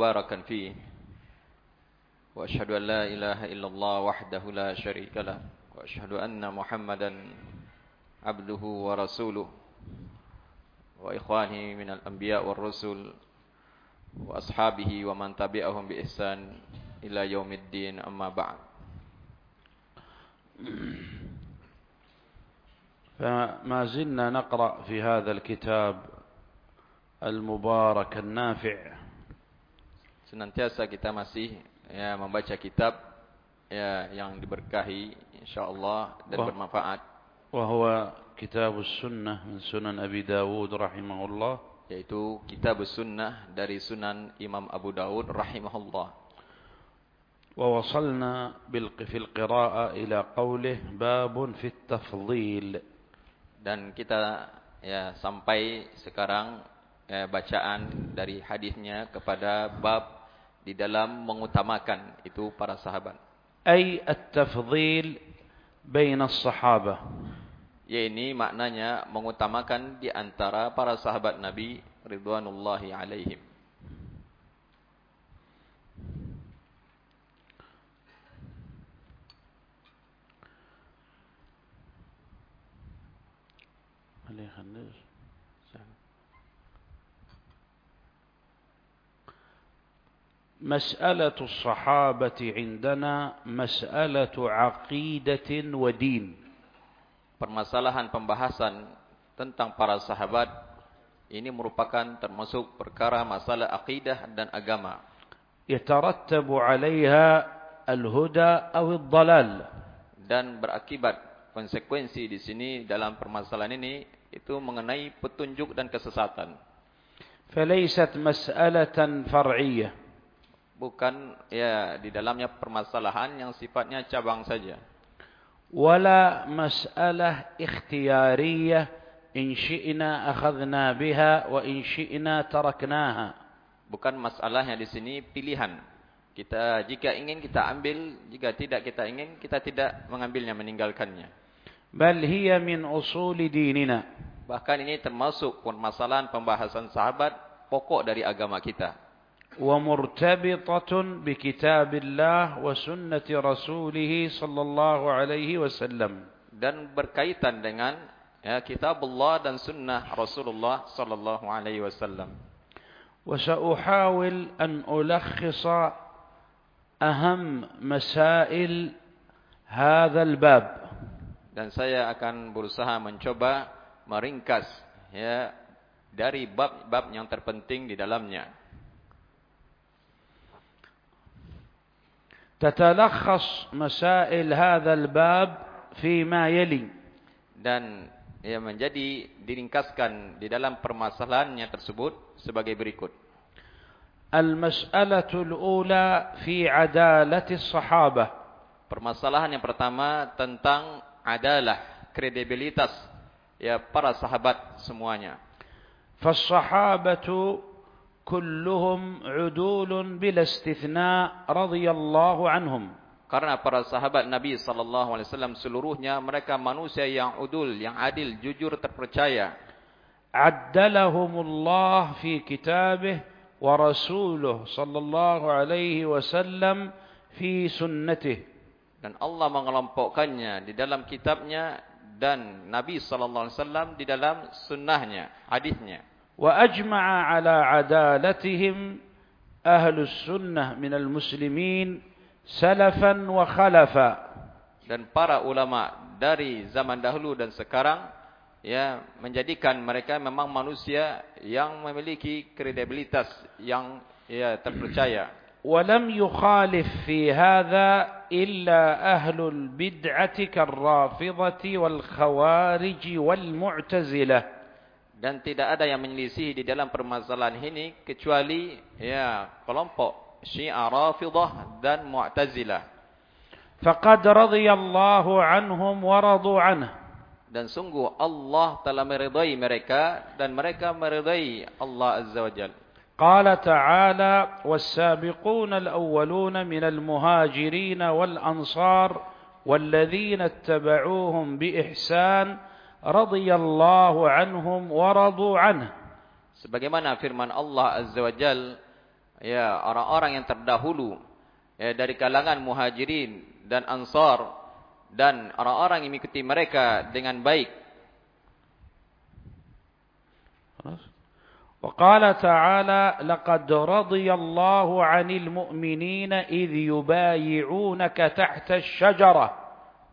مباركا فيه. وأشهد أن لا إله إلا الله وحده لا شريك له. وأشهد أن محمدا عبده ورسوله. وإخوانه من الأنبياء والرسل. وأصحابه ومن تبعهم بإحسان إلى يوم الدين. أما بعد. فما زلنا نقرأ في هذا الكتاب المبارك النافع. senantiasa kita masih ya membaca kitab ya yang diberkahi insyaallah dan Wah. bermanfaat وهو كتاب السنة من سنن أبي داود رحمه الله yaitu kitab sunnah dari sunan Imam Abu Dawud rahimahullah ووصلنا بالق- في القراءة إلى قوله باب في التفضيل dan kita ya sampai sekarang ya, bacaan dari hadisnya kepada bab di dalam mengutamakan itu para sahabat. Ai at-tafdhil baina as-sahabah. Ya ini maknanya mengutamakan di antara para sahabat Nabi ridwanullahi alaihim. مسألة الصحابة عندنا مسألة عقيدة ودين permasalahan pembahasan tentang para sahabat ini merupakan termasuk perkara masalah akidah dan agama يترتب عليها الهدى أو الضلال dan berakibat konsekuensi di sini dalam permasalahan ini itu mengenai petunjuk dan kesesatan فليست مسألة فرعية bukan ya di dalamnya permasalahan yang sifatnya cabang saja. Wala mas'alah ikhtiyariyah in syi'na akhadna biha wa in syi'na taraknaha. Bukan masalahnya di sini pilihan. Kita jika ingin kita ambil jika tidak kita ingin kita tidak mengambilnya meninggalkannya. Bal hiya min usul dinina. Bahkan ini termasuk permasalahan pembahasan sahabat pokok dari agama kita. ومرتبطة بكتاب الله وسنة رسوله صلى الله عليه وسلم Dan berkaitan dengan ya, kitab Allah dan sunnah Rasulullah sallallahu alaihi wasallam. وسأحاول أن ألخص أهم مسائل هذا الباب Dan saya akan berusaha mencoba meringkas ya dari bab-bab yang terpenting di dalamnya. تتلخص مسائل هذا الباب فيما يلي Dan ya menjadi diringkaskan di dalam permasalahannya tersebut sebagai berikut. المسألة الأولى في عدالة الصحابة Permasalahan yang pertama tentang adalah kredibilitas ya para sahabat semuanya. فالصحابة kulluhum udulun bila istithna radhiyallahu anhum. Karena para sahabat Nabi sallallahu alaihi wasallam seluruhnya mereka manusia yang udul yang adil jujur terpercaya. Addalahumullah fi kitabih wa rasuluh sallallahu alaihi wasallam fi sunnatih. Dan Allah mengelompokkannya di dalam kitabnya dan Nabi sallallahu alaihi wasallam di dalam sunnahnya hadisnya. وأجمع على عدالتهم أهل السنة من المسلمين سلفا وخلفا Dan para ulama dari zaman dahulu dan sekarang ya menjadikan mereka memang manusia yang memiliki kredibilitas yang ya terpercaya. ولم يخالف في هذا إلا أهل البدعة كالرافضة والخوارج والمعتزلة Dan tidak ada yang menyelisihi di dalam permasalahan ini kecuali ya kelompok Syiah Rafidah dan Mu'tazilah. فقد رضي الله عنهم ورضوا عنه Dan sungguh Allah telah meridai mereka dan mereka meridai Allah Azza wa Jalla. قال تعالى والسابقون الأولون من المهاجرين والأنصار والذين اتبعوهم بإحسان رضي الله عنهم ورضوا عنه Sebagaimana firman Allah Azza wa Jal ya orang-orang yang terdahulu ya dari kalangan muhajirin dan ansar dan orang-orang yang mengikuti mereka dengan baik وقال تعالى لقد رضي الله عن المؤمنين إذ يبايعونك تحت الشجرة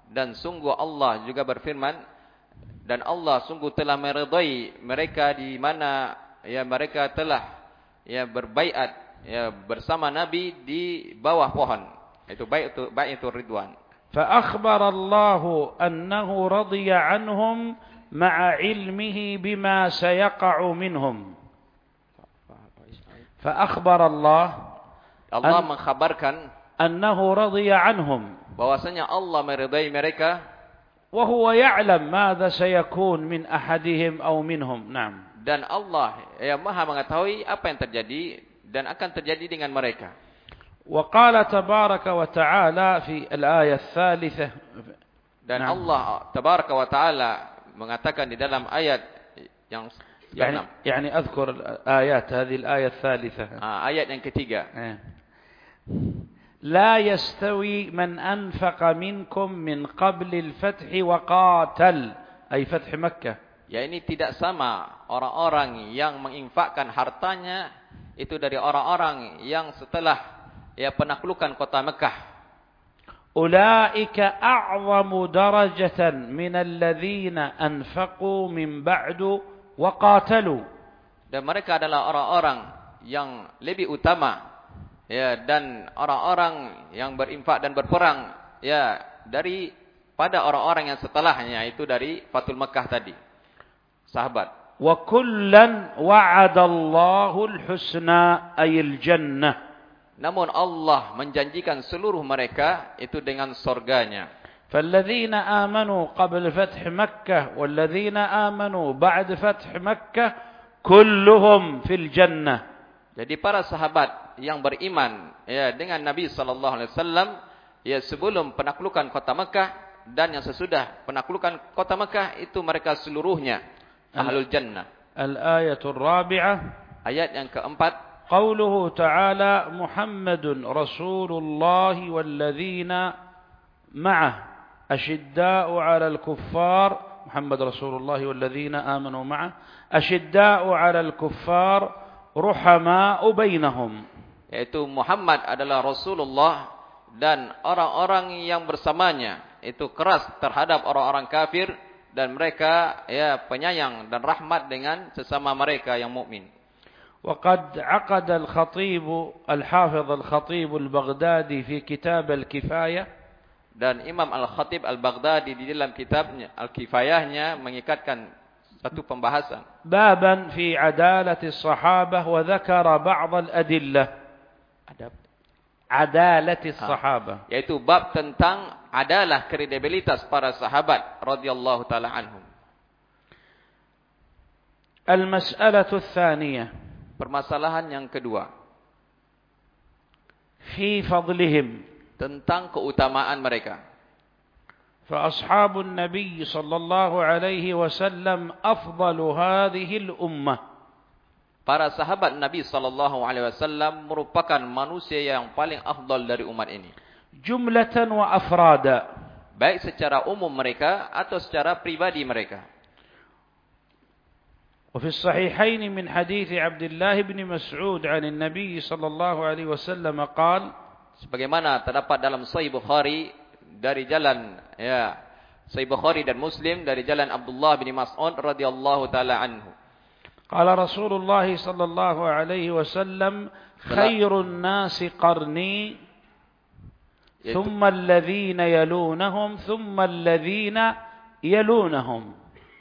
dan sungguh Allah juga berfirman dan Allah sungguh telah meredai mereka di mana ya mereka telah ya berbaiat ya bersama nabi di bawah pohon. Itu baik itu baik itu ridwan. Fa akhbar Allah annahu radiya anhum ma'a ilmihi bima sayaqa'u minhum. Fa akhbar Allah Allah mengkhabarkan annahu radiya anhum. bahwasanya Allah meridai mereka وهو يعلم ماذا سيكون من أحدهم أو منهم. نعم. Dan Allah yang Maha mengetahui apa yang terjadi dan akan terjadi dengan mereka. وقال تبارك وتعالى في الآية الثالثة. Dan نعم. Allah تبارك وتعالى mengatakan di dalam ayat yang يعني يعني أذكر الآيات هذه الآية الثالثة. Ah, آه ايات ketiga. إيه. لا يستوي من أنفق منكم من قبل الفتح وقاتل أي فتح مكة Ya ini tidak sama orang-orang yang menginfakkan hartanya itu dari orang-orang yang setelah ya penaklukan kota Mekah. أولئك أعظم درجة من الذين أنفقوا من بعد وقاتلوا Dan mereka adalah orang-orang yang lebih utama ya dan orang-orang yang berinfak dan berperang ya dari pada orang-orang yang setelahnya itu dari Fatul Mekah tadi. Sahabat. وكلا وعد الله الحسنى أي الجنة Namun Allah menjanjikan seluruh mereka itu dengan surganya. فالذين آمنوا قبل فتح مكة والذين آمنوا بعد فتح مكة كلهم في الجنة Jadi para sahabat yang beriman ya dengan Nabi sallallahu alaihi wasallam ya sebelum penaklukan kota Mekah dan yang sesudah penaklukan kota Mekah itu mereka seluruhnya ahlul jannah. الآية الرابعة Ayat yang keempat قوله تعالى محمد رسول الله والذين معه أشداء على الكفار محمد رسول الله والذين آمنوا معه أشداء على الكفار رحماء بينهم yaitu Muhammad adalah Rasulullah dan orang-orang yang bersamanya itu keras terhadap orang-orang kafir dan mereka ya penyayang dan rahmat dengan sesama mereka yang mukmin. وقد عقد الخطيب الحافظ الخطيب البغدادي في كتاب الكفاية Dan Imam Al-Khatib Al-Baghdadi di dalam kitabnya Al-Kifayahnya mengikatkan satu pembahasan بابا في عدالة الصحابة وذكر بعض الأدلة adab adalati ha. sahaba. Ha. yaitu bab tentang adalah kredibilitas para sahabat radhiyallahu taala anhum. Al mas'alatu tsaniyah permasalahan yang kedua. Fi fadlihim. Tentang keutamaan mereka. Fa ashabun nabiy sallallahu alaihi wasallam afdalu hadhihi al ummah Para sahabat Nabi sallallahu alaihi wasallam merupakan manusia yang paling afdal dari umat ini. جملة وأفرادا Baik secara umum mereka atau secara pribadi mereka. وفي الصحيحين من حديث عبد الله بن مسعود عن النبي صلى الله عليه وسلم قال Sebagaimana terdapat dalam Sahih Bukhari dari jalan ya Sahih Bukhari dan Muslim dari jalan Abdullah bin Mas'ud radhiyallahu taala anhu. قال رسول الله صلى الله عليه وسلم خير الناس قرني ثم الذين يلونهم ثم الذين يلونهم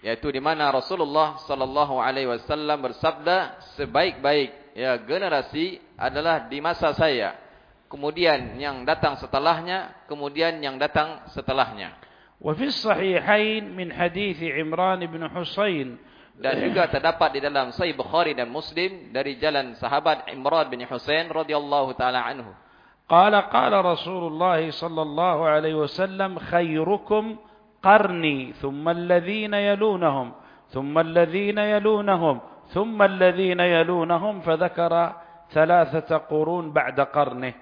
yaitu di mana Rasulullah sallallahu alaihi wasallam bersabda sebaik-baik ya generasi adalah di masa saya. Kemudian yang datang setelahnya, kemudian yang datang setelahnya. وفي الصحيحين من حديث عمران بن حسين Dan juga terdapat di dalam Sahih Bukhari dan Muslim dari jalan sahabat Imran bin Husain radhiyallahu taala anhu. قال قال رسول الله صلى الله عليه وسلم خيركم قرني ثم الذين يلونهم ثم الذين يلونهم ثم الذين يلونهم فذكر ثلاثة قرون بعد قرنه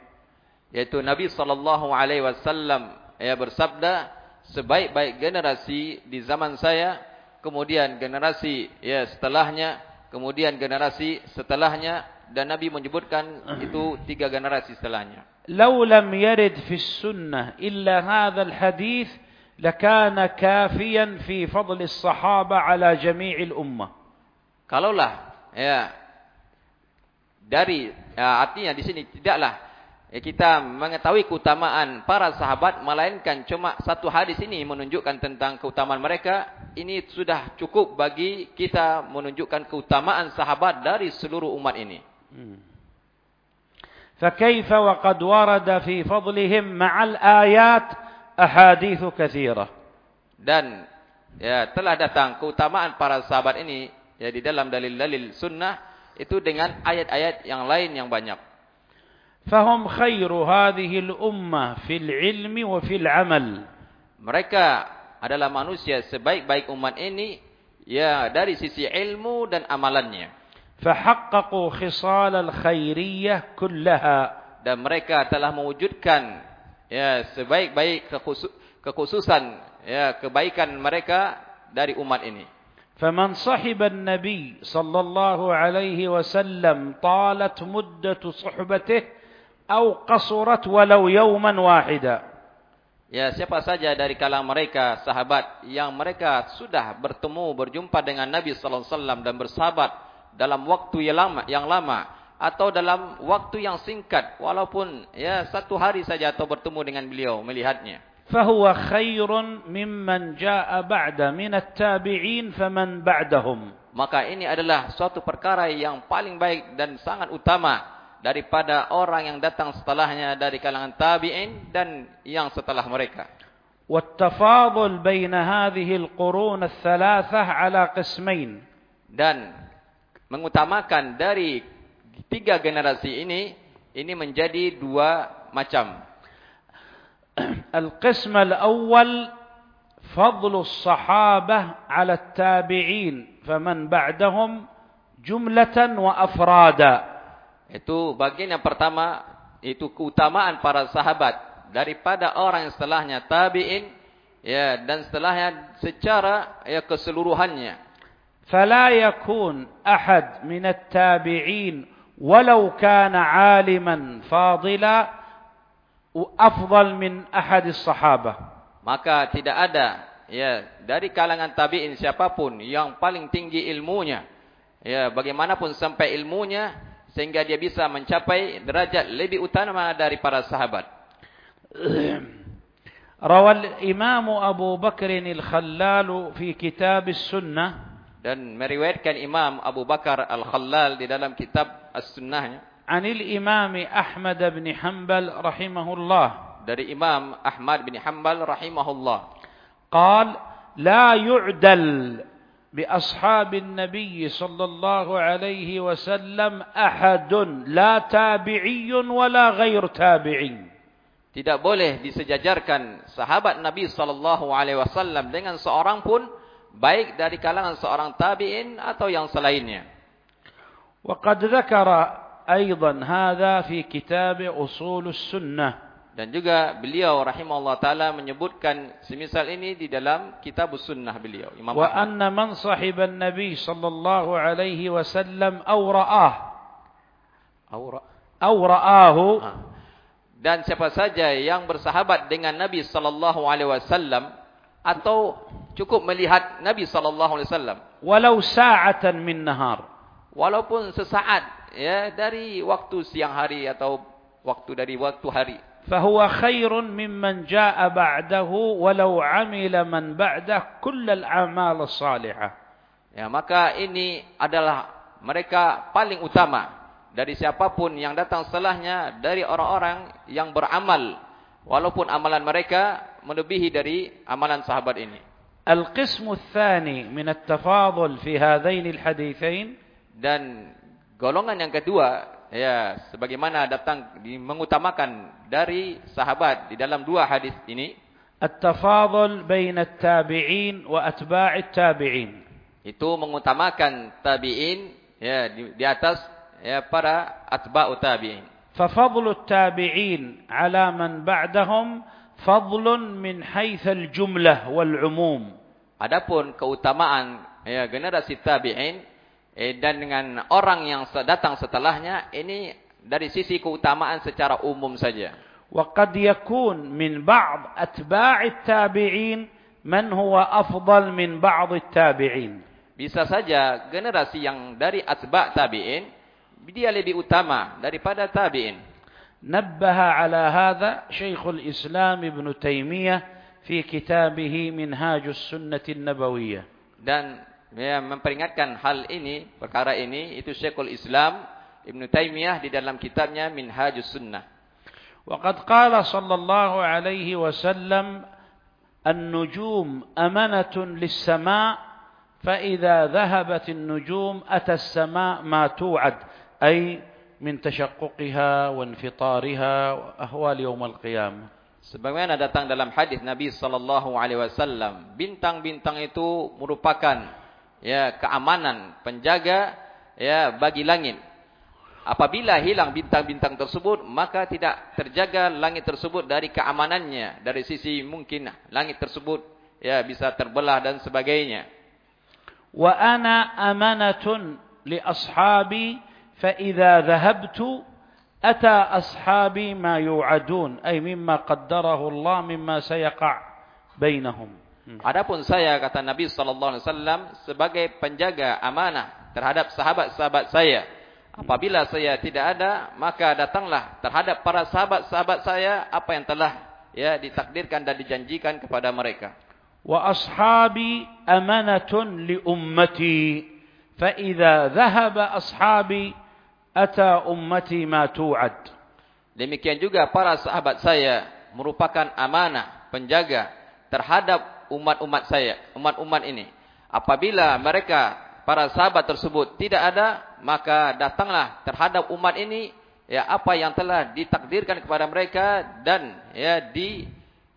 yaitu Nabi sallallahu alaihi wasallam ya bersabda sebaik-baik generasi di zaman saya kemudian generasi ya setelahnya kemudian generasi setelahnya dan Nabi menyebutkan itu tiga generasi setelahnya لو لم يرد في السنة إلا هذا الحديث لكان كافيا في فضل الصحابة على جميع الأمة kalaulah ya dari ya, artinya di sini tidaklah ya, kita mengetahui keutamaan para sahabat melainkan cuma satu hadis ini menunjukkan tentang keutamaan mereka ini sudah cukup bagi kita menunjukkan keutamaan sahabat dari seluruh umat ini فكيف وقد ورد في فضلهم مع الآيات أحاديث كثيرة dan ya telah datang keutamaan para sahabat ini ya di dalam dalil-dalil sunnah itu dengan ayat-ayat yang lain yang banyak فهم خير هذه الأمة في العلم وفي العمل mereka adalah manusia sebaik-baik umat ini ya dari sisi ilmu dan amalannya فحققوا خصال الخيرية كلها dan mereka telah mewujudkan ya sebaik-baik kekhusu- kekhususan ya kebaikan mereka dari umat ini فمن صحب النبي صلى الله عليه وسلم طالت مدة صحبته atau qasurat walau yawman wahida. Ya siapa saja dari kalangan mereka sahabat yang mereka sudah bertemu berjumpa dengan Nabi sallallahu alaihi wasallam dan bersahabat dalam waktu yang lama yang lama atau dalam waktu yang singkat walaupun ya satu hari saja atau bertemu dengan beliau melihatnya. Fahuwa khairun mimman jaa ba'da min at-tabi'in faman ba'dahum. Maka ini adalah suatu perkara yang paling baik dan sangat utama daripada orang yang datang setelahnya dari kalangan tabi'in dan yang setelah mereka والتفاضل بين هذه القرون الثلاثة على قسمين dan mengutamakan dari tiga generasi ini ini menjadi dua macam القسم الأول فضل الصحابة على التابعين فمن بعدهم جملة وأفرادا itu bagian yang pertama itu keutamaan para sahabat daripada orang yang setelahnya tabi'in ya dan setelahnya secara ya keseluruhannya فلا يكون أحد من التابعين ولو كان عالما فاضلا أفضل من أحد الصحابة maka tidak ada ya dari kalangan tabi'in siapapun yang paling tinggi ilmunya ya bagaimanapun sampai ilmunya sehingga dia bisa mencapai derajat lebih utama dari para sahabat روى الإمام أبو بكر الخلال في كتاب السنة dan meriwayatkan Imam Abu Bakar Al-Khallal di dalam kitab As-Sunnahnya عن الإمام أحمد بن حنبل رحمه الله dari Imam Ahmad bin Hanbal rahimahullah قال لا يعدل بأصحاب النبي صلى الله عليه وسلم أحد لا تابعي ولا غير تابعي tidak boleh disejajarkan sahabat Nabi sallallahu alaihi wasallam dengan seorang pun baik dari kalangan seorang tabi'in atau yang selainnya وقد ذكر أيضا هذا في كتاب أصول السنة Dan juga beliau rahimahullah ta'ala menyebutkan semisal ini di dalam kitab sunnah beliau. Imam wa Ahmad. anna man sahiban nabi sallallahu alaihi wasallam aw ra'ah. Aw ra'ahu. Ah. Dan siapa saja yang bersahabat dengan Nabi sallallahu alaihi wasallam atau cukup melihat Nabi sallallahu alaihi wasallam walau sa'atan min nahar walaupun sesaat ya dari waktu siang hari atau waktu dari waktu hari فهو خير ممن جاء بعده ولو عمل من بعده كل الأعمال الصالحة. Ya, maka ini adalah mereka paling utama dari siapapun yang datang setelahnya dari orang-orang yang beramal walaupun amalan mereka melebihi dari amalan sahabat ini. القسم الثاني من التفاضل في هذين الحديثين dan golongan yang kedua Ya, sebagaimana datang mengutamakan dari sahabat di dalam dua hadis ini. At-tafadhul baina at-tabi'in wa atba'it tabi'in. Itu mengutamakan tabi'in ya di, di atas ya para atba'u tabi'in. Fa at-tabi'in 'ala man ba'dahum fadlun min haits al-jumlah wal 'umum. Adapun keutamaan ya generasi tabi'in eh, dan dengan orang yang datang setelahnya ini dari sisi keutamaan secara umum saja. وقد يكون من بعض أتباع التابعين من هو أفضل من بعض التابعين Bisa saja generasi yang dari atba' tabi'in dia lebih utama daripada tabi'in. نبه على هذا شيخ الإسلام ابن تيمية في كتابه منهاج السنة النبوية Dan ya, memperingatkan hal ini, perkara ini, itu Syekhul Islam Ibn Taymiyah di dalam kitabnya Minhajus Sunnah. وقد قال صلى الله عليه وسلم النجوم أمنة للسماء فإذا ذهبت النجوم أتى السماء ما توعد أي من تشققها وانفطارها وأهوال يوم القيامة Sebagaimana datang dalam hadis Nabi sallallahu alaihi wasallam, bintang-bintang itu merupakan ya keamanan, penjaga ya bagi langit. Apabila hilang bintang-bintang tersebut, maka tidak terjaga langit tersebut dari keamanannya, dari sisi mungkin langit tersebut ya bisa terbelah dan sebagainya. Wa ana amanatun li ashabi fa idza dhahabtu ata ashabi ma yu'adun ay mimma qaddarahu Allah mimma sayaqa bainahum Adapun saya kata Nabi sallallahu alaihi wasallam sebagai penjaga amanah terhadap sahabat-sahabat saya apabila saya tidak ada maka datanglah terhadap para sahabat-sahabat saya apa yang telah ya ditakdirkan dan dijanjikan kepada mereka wa ashabi amanatun li ummati fa idza dhahaba ashabi ata ummati ma tu'ad. Demikian juga para sahabat saya merupakan amanah penjaga terhadap umat-umat saya, umat-umat ini. Apabila mereka para sahabat tersebut tidak ada, maka datanglah terhadap umat ini ya apa yang telah ditakdirkan kepada mereka dan ya di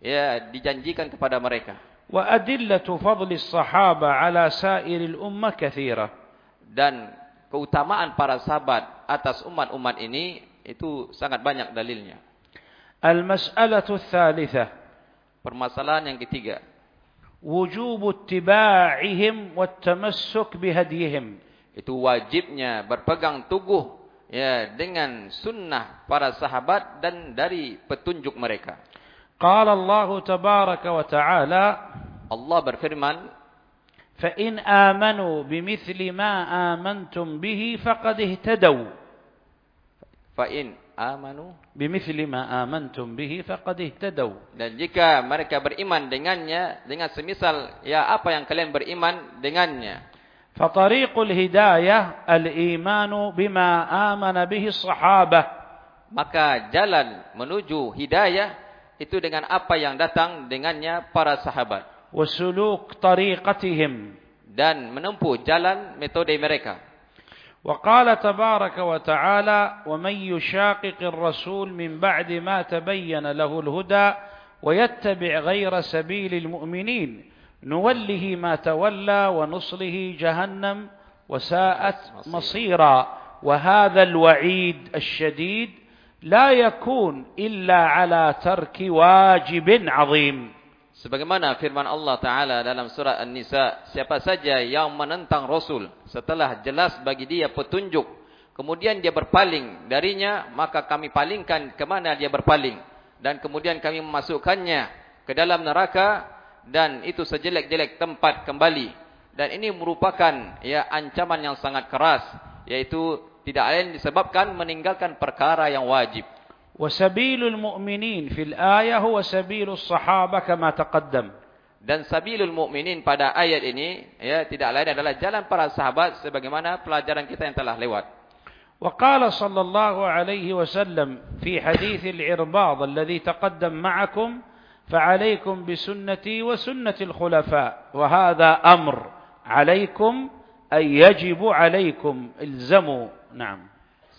ya dijanjikan kepada mereka. Wa adillatu fadli as-sahaba ala sa'iril ummah katsira. Dan keutamaan para sahabat atas umat-umat ini itu sangat banyak dalilnya. Al-mas'alatu tsalitsah. Permasalahan yang ketiga. Ittiba'ihim wa tamassuk bihadihim. Itu wajibnya berpegang teguh ya dengan sunnah para sahabat dan dari petunjuk mereka. Qala Allah tabaraka wa ta'ala Allah berfirman فإن آمنوا بمثل ما آمنتم به فقد اهتدوا فإن amanu bimithli ma amantum bihi faqad ihtadaw. Dan jika mereka beriman dengannya dengan semisal ya apa yang kalian beriman dengannya. Fa tariqul hidayah al-imanu bima amana bihi sahabah. Maka jalan menuju hidayah itu dengan apa yang datang dengannya para sahabat. Wasuluk tariqatihim dan menempuh jalan metode mereka. وقال تبارك وتعالى ومن يشاقق الرسول من بعد ما تبين له الهدى ويتبع غير سبيل المؤمنين نوله ما تولى ونصله جهنم وساءت مصيرا. وهذا الوعيد الشديد لا يكون إلا على ترك واجب عظيم. Sebagaimana firman Allah Ta'ala dalam surat An-Nisa, siapa saja yang menentang Rasul setelah jelas bagi dia petunjuk, kemudian dia berpaling darinya, maka kami palingkan ke mana dia berpaling. Dan kemudian kami memasukkannya ke dalam neraka, dan itu sejelek-jelek tempat kembali. Dan ini merupakan ya ancaman yang sangat keras, yaitu tidak lain disebabkan meninggalkan perkara yang wajib. وسبيل المؤمنين في الآية هو سبيل الصحابة كما تقدم. Dan sabilul mukminin pada ayat ini ya tidak lain adalah jalan para sahabat sebagaimana pelajaran kita yang telah lewat. وقال صلى الله عليه وسلم في حديث العرباض الذي تقدم معكم فعليكم بسنتي وسنة الخلفاء وهذا أمر عليكم أي يجب عليكم الزموا. نعم.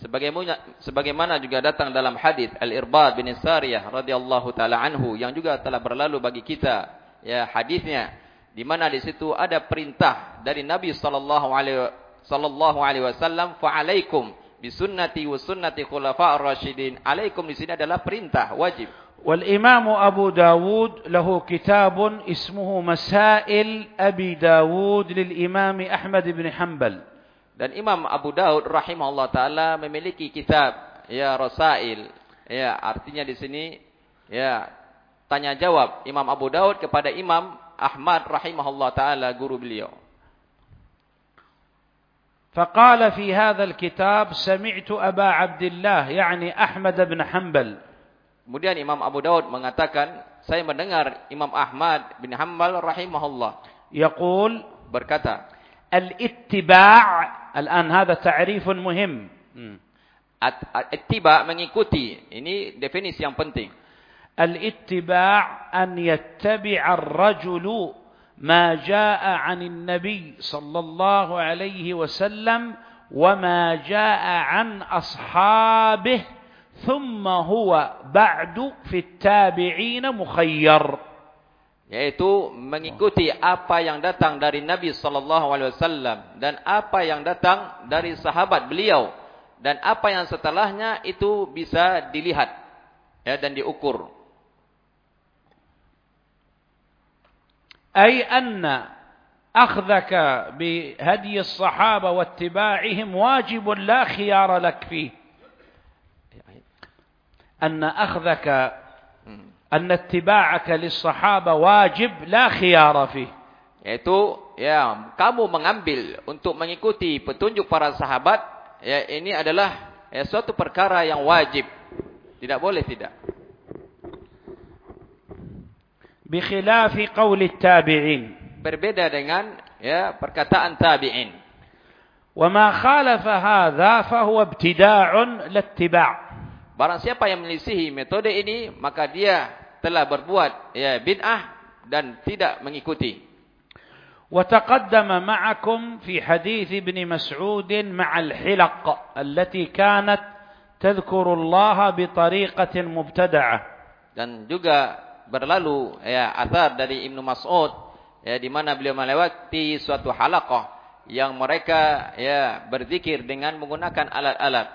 sebagaimana sebagaimana juga datang dalam hadis Al-Irbad bin Sariyah radhiyallahu taala anhu yang juga telah berlalu bagi kita. Ya hadisnya. Di mana di situ ada perintah dari Nabi sallallahu alaihi sallallahu alaihi wasallam fa alaikum bi sunnati wa sunnati khulafa'ir rasyidin alaikum di sini adalah perintah wajib. Wal imam Abu Dawud lahu kitabun ismuhu Masail Abi Dawud lil Imam Ahmad bin Hanbal. Dan Imam Abu Daud rahimahullah taala memiliki kitab ya Rasail. Ya, artinya di sini ya tanya jawab Imam Abu Daud kepada Imam Ahmad rahimahullah taala guru beliau. فقال في هذا الكتاب سمعت أبا عبد الله يعني أحمد بن حنبل Kemudian Imam Abu Daud mengatakan, saya mendengar Imam Ahmad bin Hanbal rahimahullah يقول berkata, الاتباع الآن هذا تعريف مهم at- ittiba mengikuti. Ini definisi yang penting. الاتباع أن يتبع الرجل ما جاء عن النبي صلى الله عليه وسلم وما جاء عن أصحابه ثم هو بعد في التابعين مخير yaitu mengikuti apa yang datang dari Nabi sallallahu alaihi wasallam dan apa yang datang dari sahabat beliau dan apa yang setelahnya itu bisa dilihat ya, dan diukur. Ai anna akhdhaka bi hadyi as-sahaba wa ittiba'ihim wajib la khiyara lak fi. Anna akhdhaka أن اتباعك للصحابة واجب لا خيار فيه Yaitu ya kamu mengambil untuk mengikuti petunjuk para sahabat ya ini adalah ya, suatu perkara yang wajib. Tidak boleh tidak. بخلاف قول التابعين Berbeda dengan ya perkataan tabi'in. وما خالف هذا فهو ابتداع لا اتباع Barang siapa yang melisihi metode ini maka dia telah berbuat ya bid'ah dan tidak mengikuti. وتقدم معكم في حديث ابن مسعود مع الحلق التي كانت تذكر الله بطريقة مبتدعة Dan juga berlalu ya asar dari Ibnu Mas'ud ya di mana beliau melewati suatu halaqah yang mereka ya berzikir dengan menggunakan alat-alat.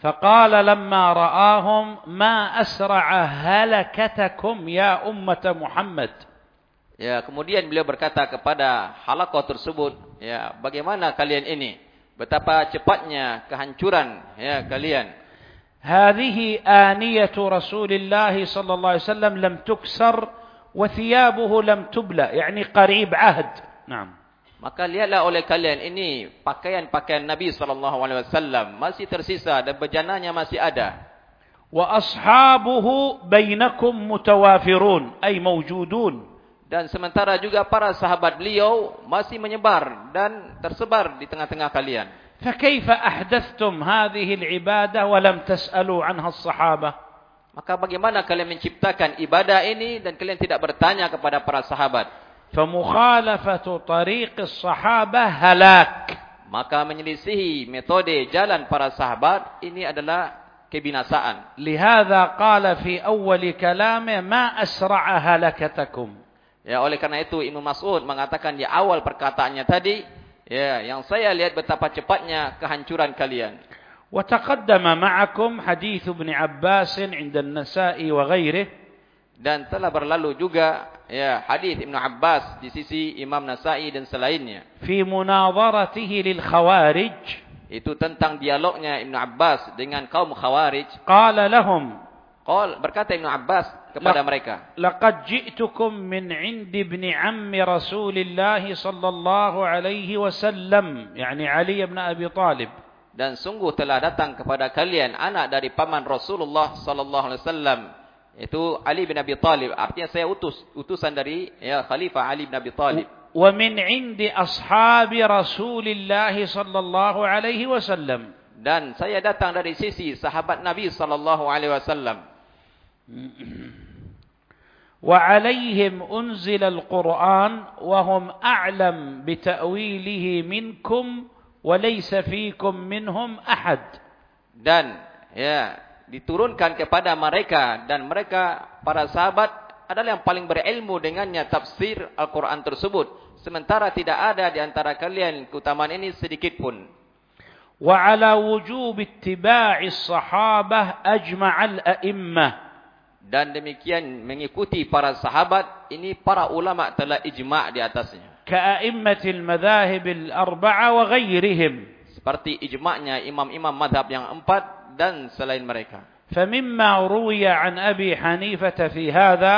فقال لما رآهم ما أسرع هلكتكم يا أمة محمد Ya, kemudian beliau berkata kepada halaqah tersebut, ya, bagaimana kalian ini? Betapa cepatnya kehancuran ya kalian. هذه آنية رسول الله صلى الله عليه وسلم لم تكسر وثيابه لم تبلى يعني قريب عهد نعم Maka lihatlah oleh kalian ini pakaian-pakaian Nabi sallallahu alaihi wasallam masih tersisa dan bejananya masih ada. وأصحابه بينكم متوافرون أي موجودون Dan sementara juga para sahabat beliau masih menyebar dan tersebar di tengah-tengah kalian. فكيف أحدثتم هذه العبادة ولم تسألوا عنها الصحابة Maka bagaimana kalian menciptakan ibadah ini dan kalian tidak bertanya kepada para sahabat? فمخالفة طريق الصحابة هلاك Maka menyelisihi metode jalan para sahabat ini adalah kebinasaan. لهذا قال في أول كلامه ما أسرع هلكتكم Ya, oleh karena itu Ibnu Mas'ud mengatakan di awal perkataannya tadi, ya, yang saya lihat betapa cepatnya kehancuran kalian. وتقدم معكم حديث ابن عباس عند النساء وغيره Dan telah berlalu juga ya hadis Ibn Abbas di sisi Imam Nasa'i dan selainnya. Fi munadharatihi lil khawarij. Itu tentang dialognya Ibn Abbas dengan kaum khawarij. Qala lahum qol berkata Ibn Abbas kepada mereka. laqad ji'tukum min 'ind ibn 'ammi Rasulillah sallallahu alaihi wasallam yani ali ibn abi talib. Dan sungguh telah datang kepada kalian anak dari paman Rasulullah sallallahu alaihi wasallam. Itu Ali bin Abi Talib. Artinya saya utus utusan dari ya Khalifah Ali bin Abi Talib. ومن عند أصحاب رسول الله صلى الله عليه وسلم Dan saya datang dari sisi sahabat Nabi sallallahu alaihi wasallam. وعليهم أنزل القرآن وهم أعلم بتأويله منكم وليس فيكم منهم أحد Dan ya diturunkan kepada mereka dan mereka para sahabat adalah yang paling berilmu dengannya tafsir Al-Quran tersebut. Sementara tidak ada di antara kalian keutamaan ini sedikit pun. Wa ala wujub ittiba'i sahabah ajma'al a'immah. Dan demikian mengikuti para sahabat ini para ulama telah ijma' di atasnya. Ka'a'immatil madhahibil arba'a wa ghairihim. Seperti ijma'nya imam-imam madhab yang empat dan selain mereka فمما روي عن أبي حنيفة في هذا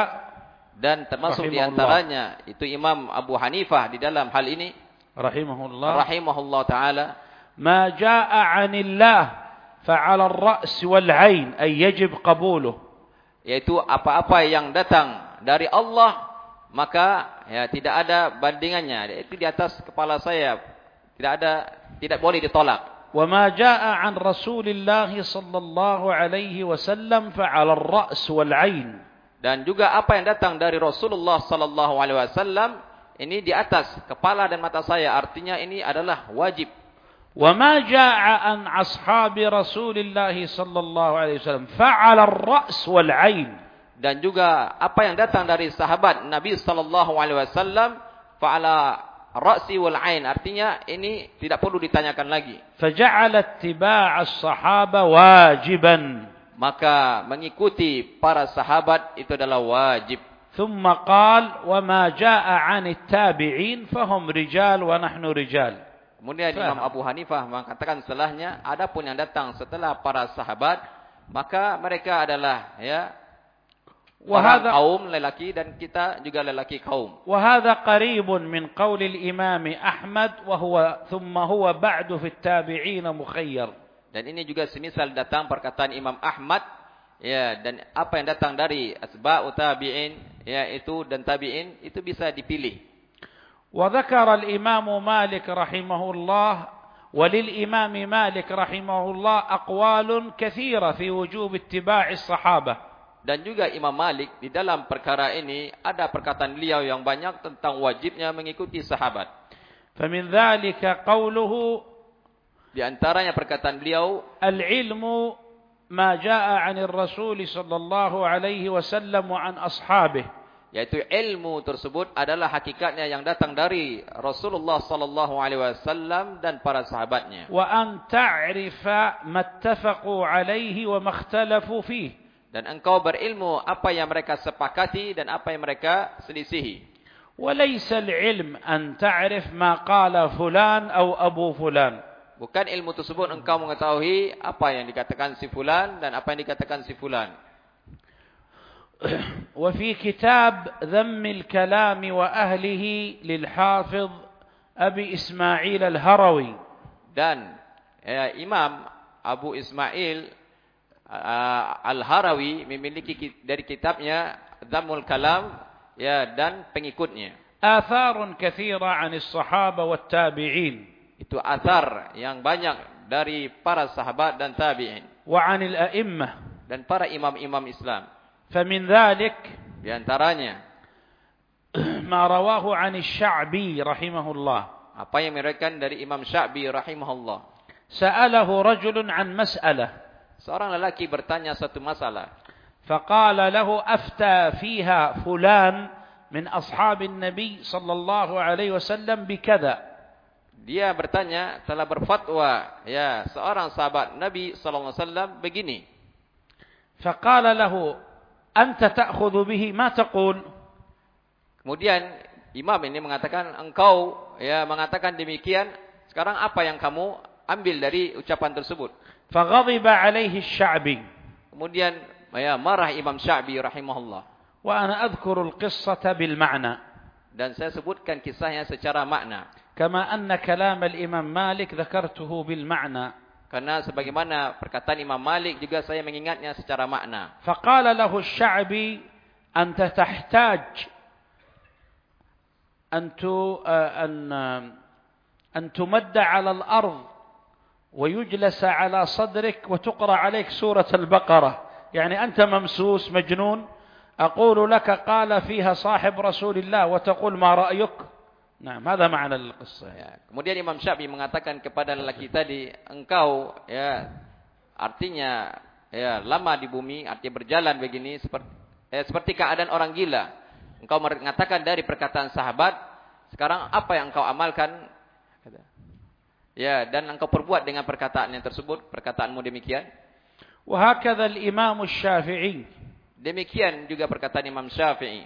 dan termasuk di Rahimahullah. antaranya itu Imam Abu Hanifah di dalam hal ini رحمه الله rahimahullah taala ما جاء عن الله فعلى الرأس والعين أي يجب قبوله yaitu apa-apa yang datang dari Allah maka ya tidak ada bandingannya itu di atas kepala saya tidak ada tidak boleh ditolak وما جاء عن رسول الله صلى الله عليه وسلم فعلى الرأس والعين dan juga apa yang datang dari Rasulullah sallallahu alaihi wasallam ini di atas kepala dan mata saya artinya ini adalah wajib وما جاء عن أصحاب رسول الله صلى الله عليه وسلم فعلى الرأس والعين dan juga apa yang datang dari sahabat Nabi sallallahu alaihi wasallam fa'ala ra'si wal ain artinya ini tidak perlu ditanyakan lagi فجعل اتباع الصحابة واجبا maka mengikuti para sahabat itu adalah wajib ثم قال وما جاء عن التابعين فهم رجال ونحن رجال kemudian Faham. Imam Abu Hanifah mengatakan setelahnya adapun yang datang setelah para sahabat maka mereka adalah ya orang وهذا kaum lelaki dan kita juga lelaki kaum وهذا قريب من قول الإمام أحمد وهو ثم هو بعد في التابعين مخير Dan ini juga semisal datang perkataan Imam Ahmad ya dan apa yang datang dari asba'u tabi'in ya itu dan tabi'in itu bisa dipilih. وذكر الإمام مالك رحمه الله وللإمام مالك رحمه الله أقوال كثيرة في وجوب اتباع الصحابة Dan juga Imam Malik di dalam perkara ini ada perkataan beliau yang banyak tentang wajibnya mengikuti sahabat. فمن ذلك قوله Di antaranya perkataan beliau العلم ما جاء عن الرسول صلى الله عليه وسلم وعن أصحابه yaitu ilmu tersebut adalah hakikatnya yang datang dari Rasulullah sallallahu alaihi wasallam dan para sahabatnya. وأن تعرف ما اتفقوا عليه وما اختلفوا فيه Dan engkau berilmu apa yang mereka sepakati dan apa yang mereka selisihi. وليس العلم أن تعرف ما قال فلان أو أبو فلان Bukan ilmu tersebut engkau mengetahui apa yang dikatakan si fulan dan apa yang dikatakan si fulan. وفي كتاب ذم الكلام وأهله للحافظ أبي إسماعيل الهروي Dan ya, Imam Abu Ismail uh, uh, Al-Harawi memiliki dari kitabnya Dhammul Kalam ya dan pengikutnya. Atharun kathira 'an as-sahaba wat tabi'in. Itu athar yang banyak dari para sahabat dan tabi'in. Wa 'an al-a'immah dan para imam-imam Islam. Fa min dhalik di antaranya ma rawahu 'an asy-Sya'bi rahimahullah. Apa yang mereka dari Imam Sya'bi rahimahullah. Sa'alahu rajulun 'an mas'alah. Seorang lelaki bertanya satu masalah. Faqala lahu afta fiha fulan min ashabin nabi sallallahu alaihi wasallam bikadha. Dia bertanya telah berfatwa ya seorang sahabat nabi sallallahu alaihi wasallam begini. Faqala lahu anta ta'khudhu bihi ma taqul. Kemudian imam ini mengatakan engkau ya mengatakan demikian sekarang apa yang kamu ambil dari ucapan tersebut. Faghadiba alaihi Syabi. Kemudian ya marah Imam Syabi rahimahullah. Wa ana adhkuru al-qissata bil ma'na. Dan saya sebutkan kisahnya secara makna. Kama anna kalam al-Imam Malik dzakartuhu bil ma'na. Karena sebagaimana perkataan Imam Malik juga saya mengingatnya secara makna. Faqala lahu Syabi anta tahtaj أن أن أن تمد على الأرض ويجلس على صدرك وتقرأ عليك سورة البقرة يعني أنت ممسوس مجنون أقول لك قال فيها صاحب رسول الله وتقول ما رأيك نعم هذا معنى القصة Ya. Kemudian Imam Syafi'i mengatakan kepada lelaki tadi, engkau ya artinya ya lama di bumi, artinya berjalan begini seperti eh, seperti keadaan orang gila. Engkau mengatakan dari perkataan sahabat, sekarang apa yang engkau amalkan? Kata. Ya, dan engkau perbuat dengan perkataan yang tersebut, perkataanmu demikian. وهكذا الإمام الشافعي Demikian juga perkataan Imam Syafi'i.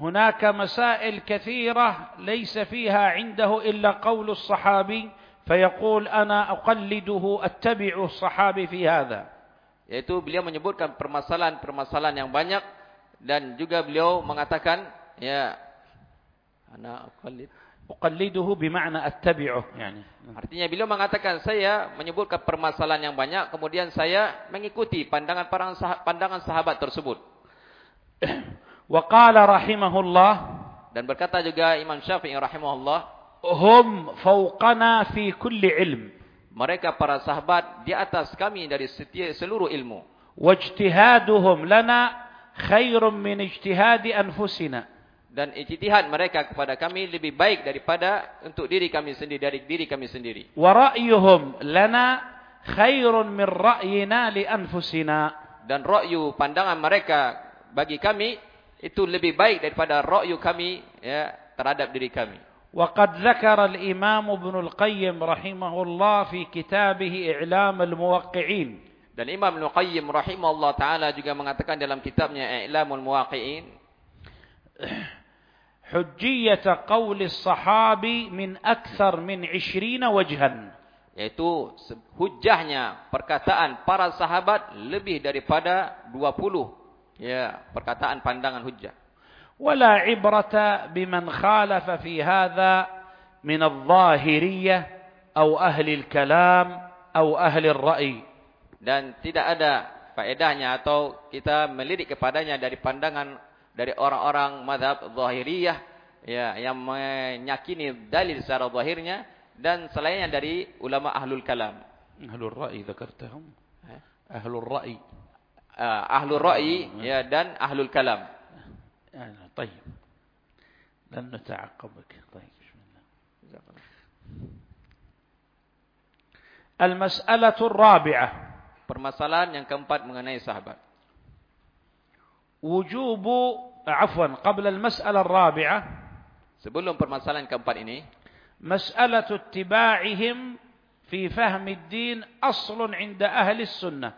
هناك مسائل كثيرة ليس فيها عنده إلا قول الصحابي فيقول أنا أقلده أتبع الصحابي في هذا Yaitu beliau menyebutkan permasalahan-permasalahan yang banyak dan juga beliau mengatakan ya ana aqallid uqalliduhu bima'na attabi'uh. Yani. Artinya beliau mengatakan saya menyebutkan permasalahan yang banyak kemudian saya mengikuti pandangan para sah pandangan sahabat tersebut. Wa qala rahimahullah. Dan berkata juga Imam Syafi'i rahimahullah hum fawqana fi kulli ilm. mereka para sahabat di atas kami dari setiap seluruh ilmu. Wajtihaduhum lana khairum min ijtihadi anfusina Dan ijtihad mereka kepada kami lebih baik daripada untuk diri kami sendiri dari diri kami sendiri. ورأيهم لنا خير من رأينا لأنفسنا Dan ra'yu pandangan mereka bagi kami itu lebih baik daripada ra'yu kami ya terhadap diri kami. وقد ذكر الإمام ابن القيم رحمه الله في كتابه إعلام الموقعين Dan Imam Al-Qayyim rahimahullah taala juga mengatakan dalam kitabnya I'lamul Muwaqqi'in hujjiyata qawli sahabi min akthar min 20 wajhan. Yaitu hujjahnya perkataan para sahabat lebih daripada 20 ya perkataan pandangan hujjah. Wala ibrata biman khalafa fi hadha min adh-dhahiriyyah atau ahli al-kalam atau ahli ar-ra'y dan tidak ada faedahnya atau kita melirik kepadanya dari pandangan dari orang-orang madhab zahiriyah ya yang menyakini dalil secara zahirnya dan selainnya dari ulama ahlul kalam أهل الرأي ذكرتهم Eh, أهل الرأي uh, ahlul ra'i ya dan ahlul kalam يعني طيب لن نتعقبك طيب بسم الله المسألة الرابعة permasalahan yang keempat mengenai sahabat وجوب عفوا قبل المسألة الرابعة sebelum permasalahan keempat ini مسألة اتباعهم في فهم الدين أصل عند أهل السنة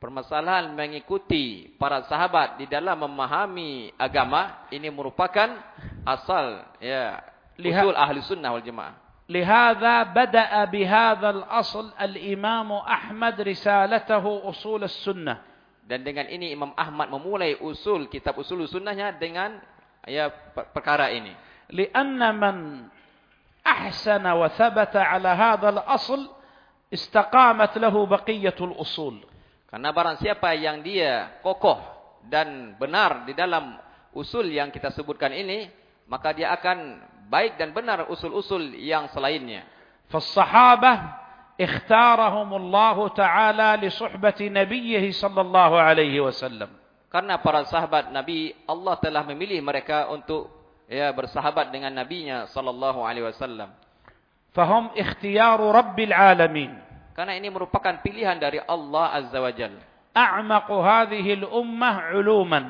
permasalahan mengikuti para sahabat di dalam memahami agama ini merupakan asal ya usul ahli sunnah wal jamaah لهذا بدأ بهذا الأصل الإمام أحمد رسالته أصول السنة Dan dengan ini Imam Ahmad memulai usul kitab usul sunnahnya dengan ya perkara ini. Lianna man ahsana wa thabata ala hadzal asl istaqamat lahu baqiyatul usul. Karena barang siapa yang dia kokoh dan benar di dalam usul yang kita sebutkan ini, maka dia akan baik dan benar usul-usul yang selainnya. Fas sahabah اختارهم الله تعالى لصحبة نبيه صلى الله عليه وسلم Karena para sahabat Nabi Allah telah memilih mereka untuk ya bersahabat dengan nabinya sallallahu alaihi wasallam. فهم اختيار رب العالمين Karena ini merupakan pilihan dari Allah azza wajal. أعمق هذه الأمة علوما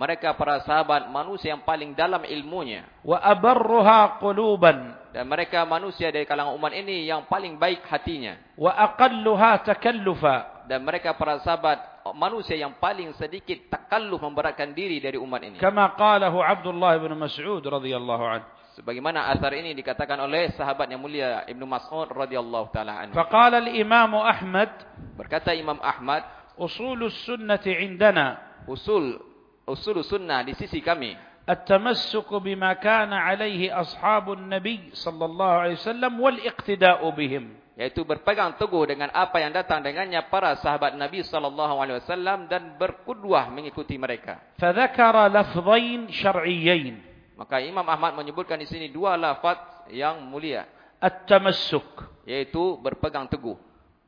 Mereka para sahabat manusia yang paling dalam ilmunya وأبرها قلوبا dan mereka manusia dari kalangan umat ini yang paling baik hatinya. Wa aqalluha takallufa. Dan mereka para sahabat manusia yang paling sedikit takalluf memberatkan diri dari umat ini. Kama qalahu Abdullah bin Mas'ud radhiyallahu anhu. Sebagaimana asar ini dikatakan oleh sahabat yang mulia Ibnu Mas'ud radhiyallahu taala anhu. Faqala al-imam Ahmad berkata Imam Ahmad usulus sunnati indana. Usul usul sunnah di sisi kami. التمسك بما كان عليه أصحاب النبي صلى الله عليه وسلم والاقتداء بهم yaitu berpegang teguh dengan apa yang datang dengannya para sahabat Nabi sallallahu alaihi wasallam dan berkudwah mengikuti mereka. فذكر لفظين شرعيين Maka Imam Ahmad menyebutkan di sini dua lafaz yang mulia التمسك yaitu berpegang teguh.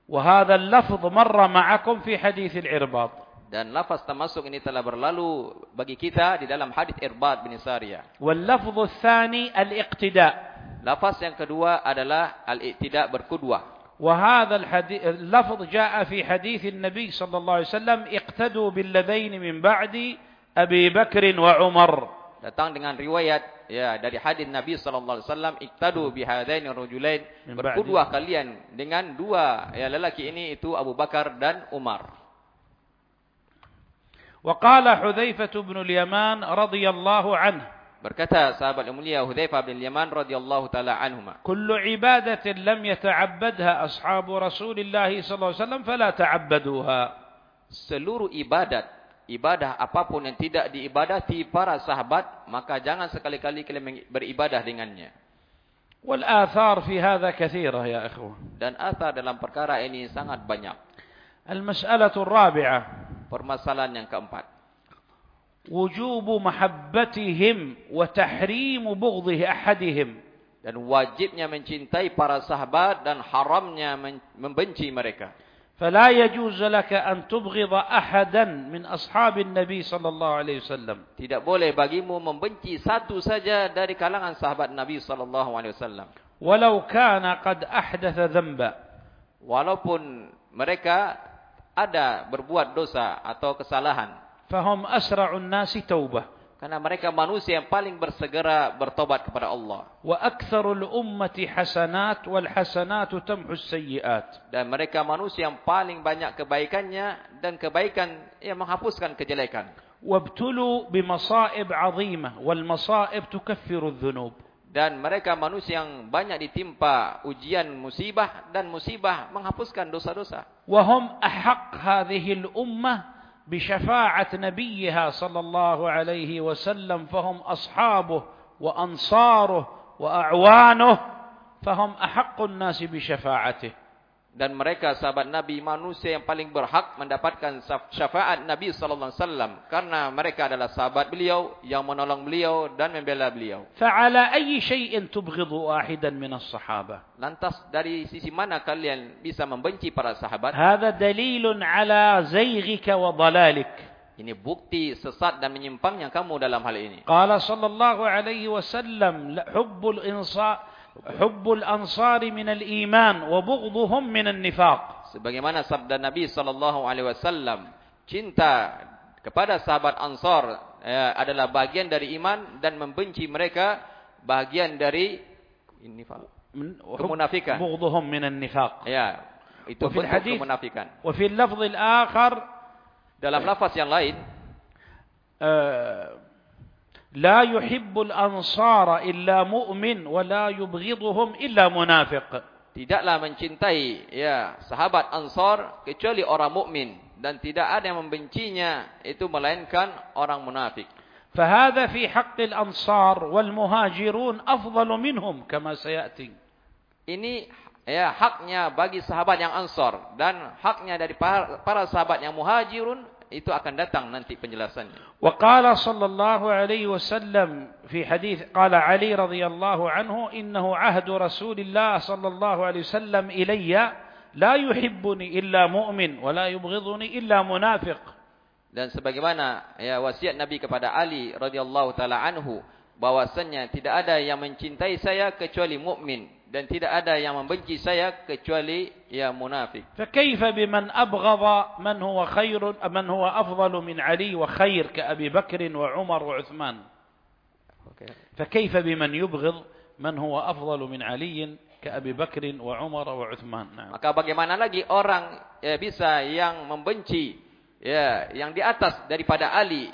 وهذا اللفظ مر معكم في حديث العرباض Dan lafaz tamasuk ini telah berlalu bagi kita di dalam hadis Irbad bin Sariyah. واللفظ الثاني الاقتداء Lafaz yang kedua adalah al-i'tida berkudwah. وهذا الحديث اللفظ جاء في حديث النبي صلى الله عليه وسلم اقتدوا بالذين من بعد أبي بكر وعمر datang dengan riwayat ya dari hadis Nabi sallallahu alaihi wasallam iktadu bihadaini rajulain Min berkuduah kalian dengan dua ya lelaki ini itu Abu Bakar dan Umar وقال حذيفة بن اليمان رضي الله berkata sahabat mulia Hudzaifah bin Yaman radhiyallahu taala anhuma kullu ibadatin lam yata'abbadha ashabu Rasulillah sallallahu alaihi wasallam fala ta'abbaduha seluruh ibadat ibadah apapun yang tidak diibadati para sahabat maka jangan sekali-kali kalian beribadah dengannya. Wal athar fi hadha kathira ya ikhwan. Dan athar dalam perkara ini sangat banyak. Al mas'alatu ar-rabi'ah permasalahan yang keempat وجوب محبتهم وتحريم بغضه أحدهم dan wajibnya mencintai para sahabat dan haramnya men- membenci mereka فلا يجوز لك أن تبغض أحدا من أصحاب النبي صلى الله عليه وسلم tidak boleh bagimu membenci satu saja dari kalangan sahabat Nabi sallallahu alaihi wasallam ولو كان قد أحدث ذنبا walaupun mereka ada berbuat dosa atau kesalahan. Fahum asra'un nasi taubah. Karena mereka manusia yang paling bersegera bertobat kepada Allah. Wa aktsarul ummati hasanat wal hasanatu tamhus sayyiat. Dan mereka manusia yang paling banyak kebaikannya dan kebaikan yang menghapuskan kejelekan. Wabtulu bimasa'ib 'azimah wal masa'ib tukaffiru dhunub. Dan mereka manusia yang banyak ditimpa ujian musibah dan musibah menghapuskan dosa-dosa. وهم أحق هذه الأمة بشفاعة نبيها صلى الله عليه وسلم فهم أصحابه وأنصاره وأعوانه فهم أحق الناس بشفاعته dan mereka sahabat Nabi manusia yang paling berhak mendapatkan syafaat Nabi sallallahu alaihi wasallam karena mereka adalah sahabat beliau yang menolong beliau dan membela beliau. Fa'ala ayyi shay'in tubghidu ahidan min as-sahabah? Lantas dari sisi mana kalian bisa membenci para sahabat? Hadha dalilun ala zayghika wa dalalik. Ini bukti sesat dan menyimpangnya kamu dalam hal ini. Qala sallallahu alaihi wasallam hubbul insa' حب الأنصار من الإيمان min من النفاق. Sebagaimana sabda Nabi Sallallahu Alaihi Wasallam, cinta kepada sahabat Ansar eh, adalah bagian dari iman dan membenci mereka bagian dari kemunafikan. Bughdhum min an-nifaq. Ya. Itu fil hadis kemunafikan. Wa fil lafdh al-akhar dalam lafaz yang lain uh, لا يحب الأنصار إلا مؤمن ولا يبغضهم إلا منافق tidaklah mencintai ya sahabat Ansar kecuali orang mukmin dan tidak ada yang membencinya itu melainkan orang munafik. فهذا في حق الأنصار والمهاجرون أفضل منهم كما سيأتي Ini ya haknya bagi sahabat yang Ansar dan haknya dari para, para sahabat yang Muhajirun itu akan datang nanti penjelasannya. Wa qala sallallahu alaihi wasallam fi hadis qala Ali radhiyallahu anhu innahu ahdu Rasulillah sallallahu alaihi wasallam ilayya la yuhibbuni illa mu'min wa la yubghiduni illa munafiq. Dan sebagaimana ya wasiat Nabi kepada Ali radhiyallahu taala anhu bahwasanya tidak ada yang mencintai saya kecuali mukmin dan tidak ada yang membenci saya kecuali ya munafik. فكيف بمن أبغض من هو خير من هو أفضل من علي وخير كأبي بكر وعمر وعثمان Okay. فكيف بمن يبغض من هو أفضل من علي كأبي بكر وعمر وعثمان نعم Maka bagaimana lagi orang ya, bisa yang membenci ya yang di atas daripada Ali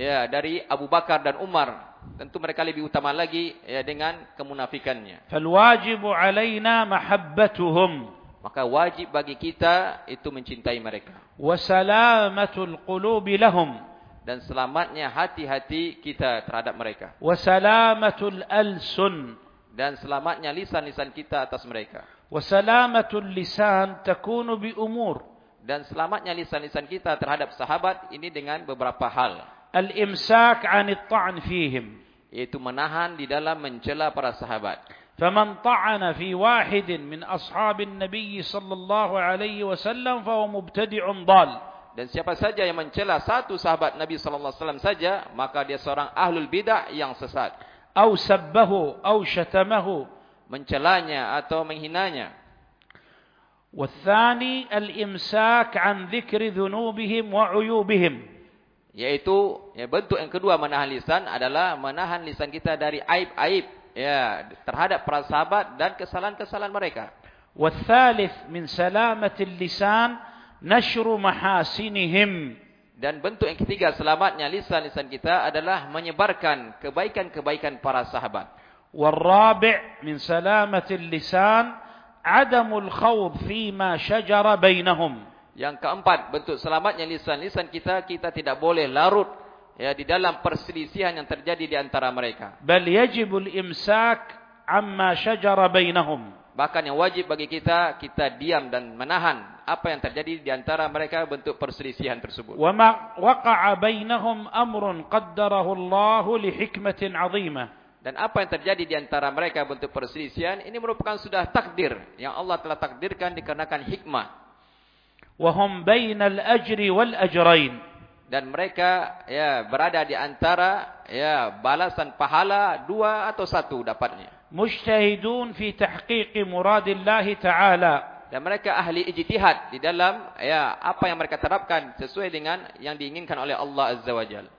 ya dari Abu Bakar dan Umar tentu mereka lebih utama lagi ya, dengan kemunafikannya. Fal wajibu alaina mahabbatuhum. maka wajib bagi kita itu mencintai mereka. Wa salamatul qulubi lahum. dan selamatnya hati-hati kita terhadap mereka. Wa salamatul alsun. dan selamatnya lisan-lisan kita atas mereka. Wa salamatul lisan takunu bi umur. dan selamatnya lisan-lisan kita terhadap sahabat ini dengan beberapa hal. الإمساك عن ta'n fihim yaitu menahan di dalam mencela para sahabat فمن طعن في واحد من أصحاب النبي صلى الله عليه وسلم فهو مبتدع ضال dan siapa saja yang mencela satu sahabat Nabi sallallahu alaihi wasallam saja maka dia seorang ahlul bidah yang sesat أو سبه أو شتمه mencelanya atau menghinanya والثاني الإمساك عن ذكر ذنوبهم وعيوبهم Yaitu ya, bentuk yang kedua menahan lisan adalah menahan lisan kita dari aib-aib ya terhadap para sahabat dan kesalahan-kesalahan mereka. والثالث من سلامة اللسان نشر محاسنهم Dan bentuk yang ketiga selamatnya lisan-lisan kita adalah menyebarkan kebaikan-kebaikan para sahabat. والرابع من سلامة اللسان عدم الخوض فيما شجر بينهم Yang keempat bentuk selamatnya lisan-lisan kita kita tidak boleh larut ya di dalam perselisihan yang terjadi di antara mereka. Bal yajibul imsak amma shajara bainahum. Bahkan yang wajib bagi kita kita diam dan menahan apa yang terjadi di antara mereka bentuk perselisihan tersebut. Wa ma waqa'a bainahum amrun qaddarahu Allah li hikmatin 'azimah. Dan apa yang terjadi di antara mereka bentuk perselisihan ini merupakan sudah takdir yang Allah telah takdirkan dikarenakan hikmah. وهم بين الأجر والأجرين Dan mereka ya berada di antara ya balasan pahala dua atau satu dapatnya. مجتهدون في تحقيق مراد الله تعالى Dan mereka ahli ijtihad di dalam ya apa yang mereka terapkan sesuai dengan yang diinginkan oleh Allah Azza wa Jalla.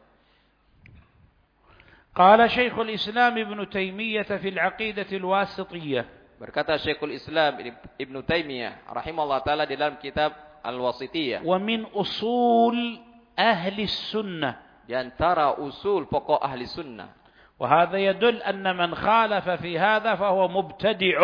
قال شيخ الإسلام ابن تيمية في العقيدة الواسطية Berkata Syekhul Islam Ibn Taimiyah rahimahullah taala di dalam kitab Al-Wasitiyah ومن أصول أهل السنة di antara usul pokok ahli sunnah وهذا يدل أن من خالف في هذا فهو مبتدع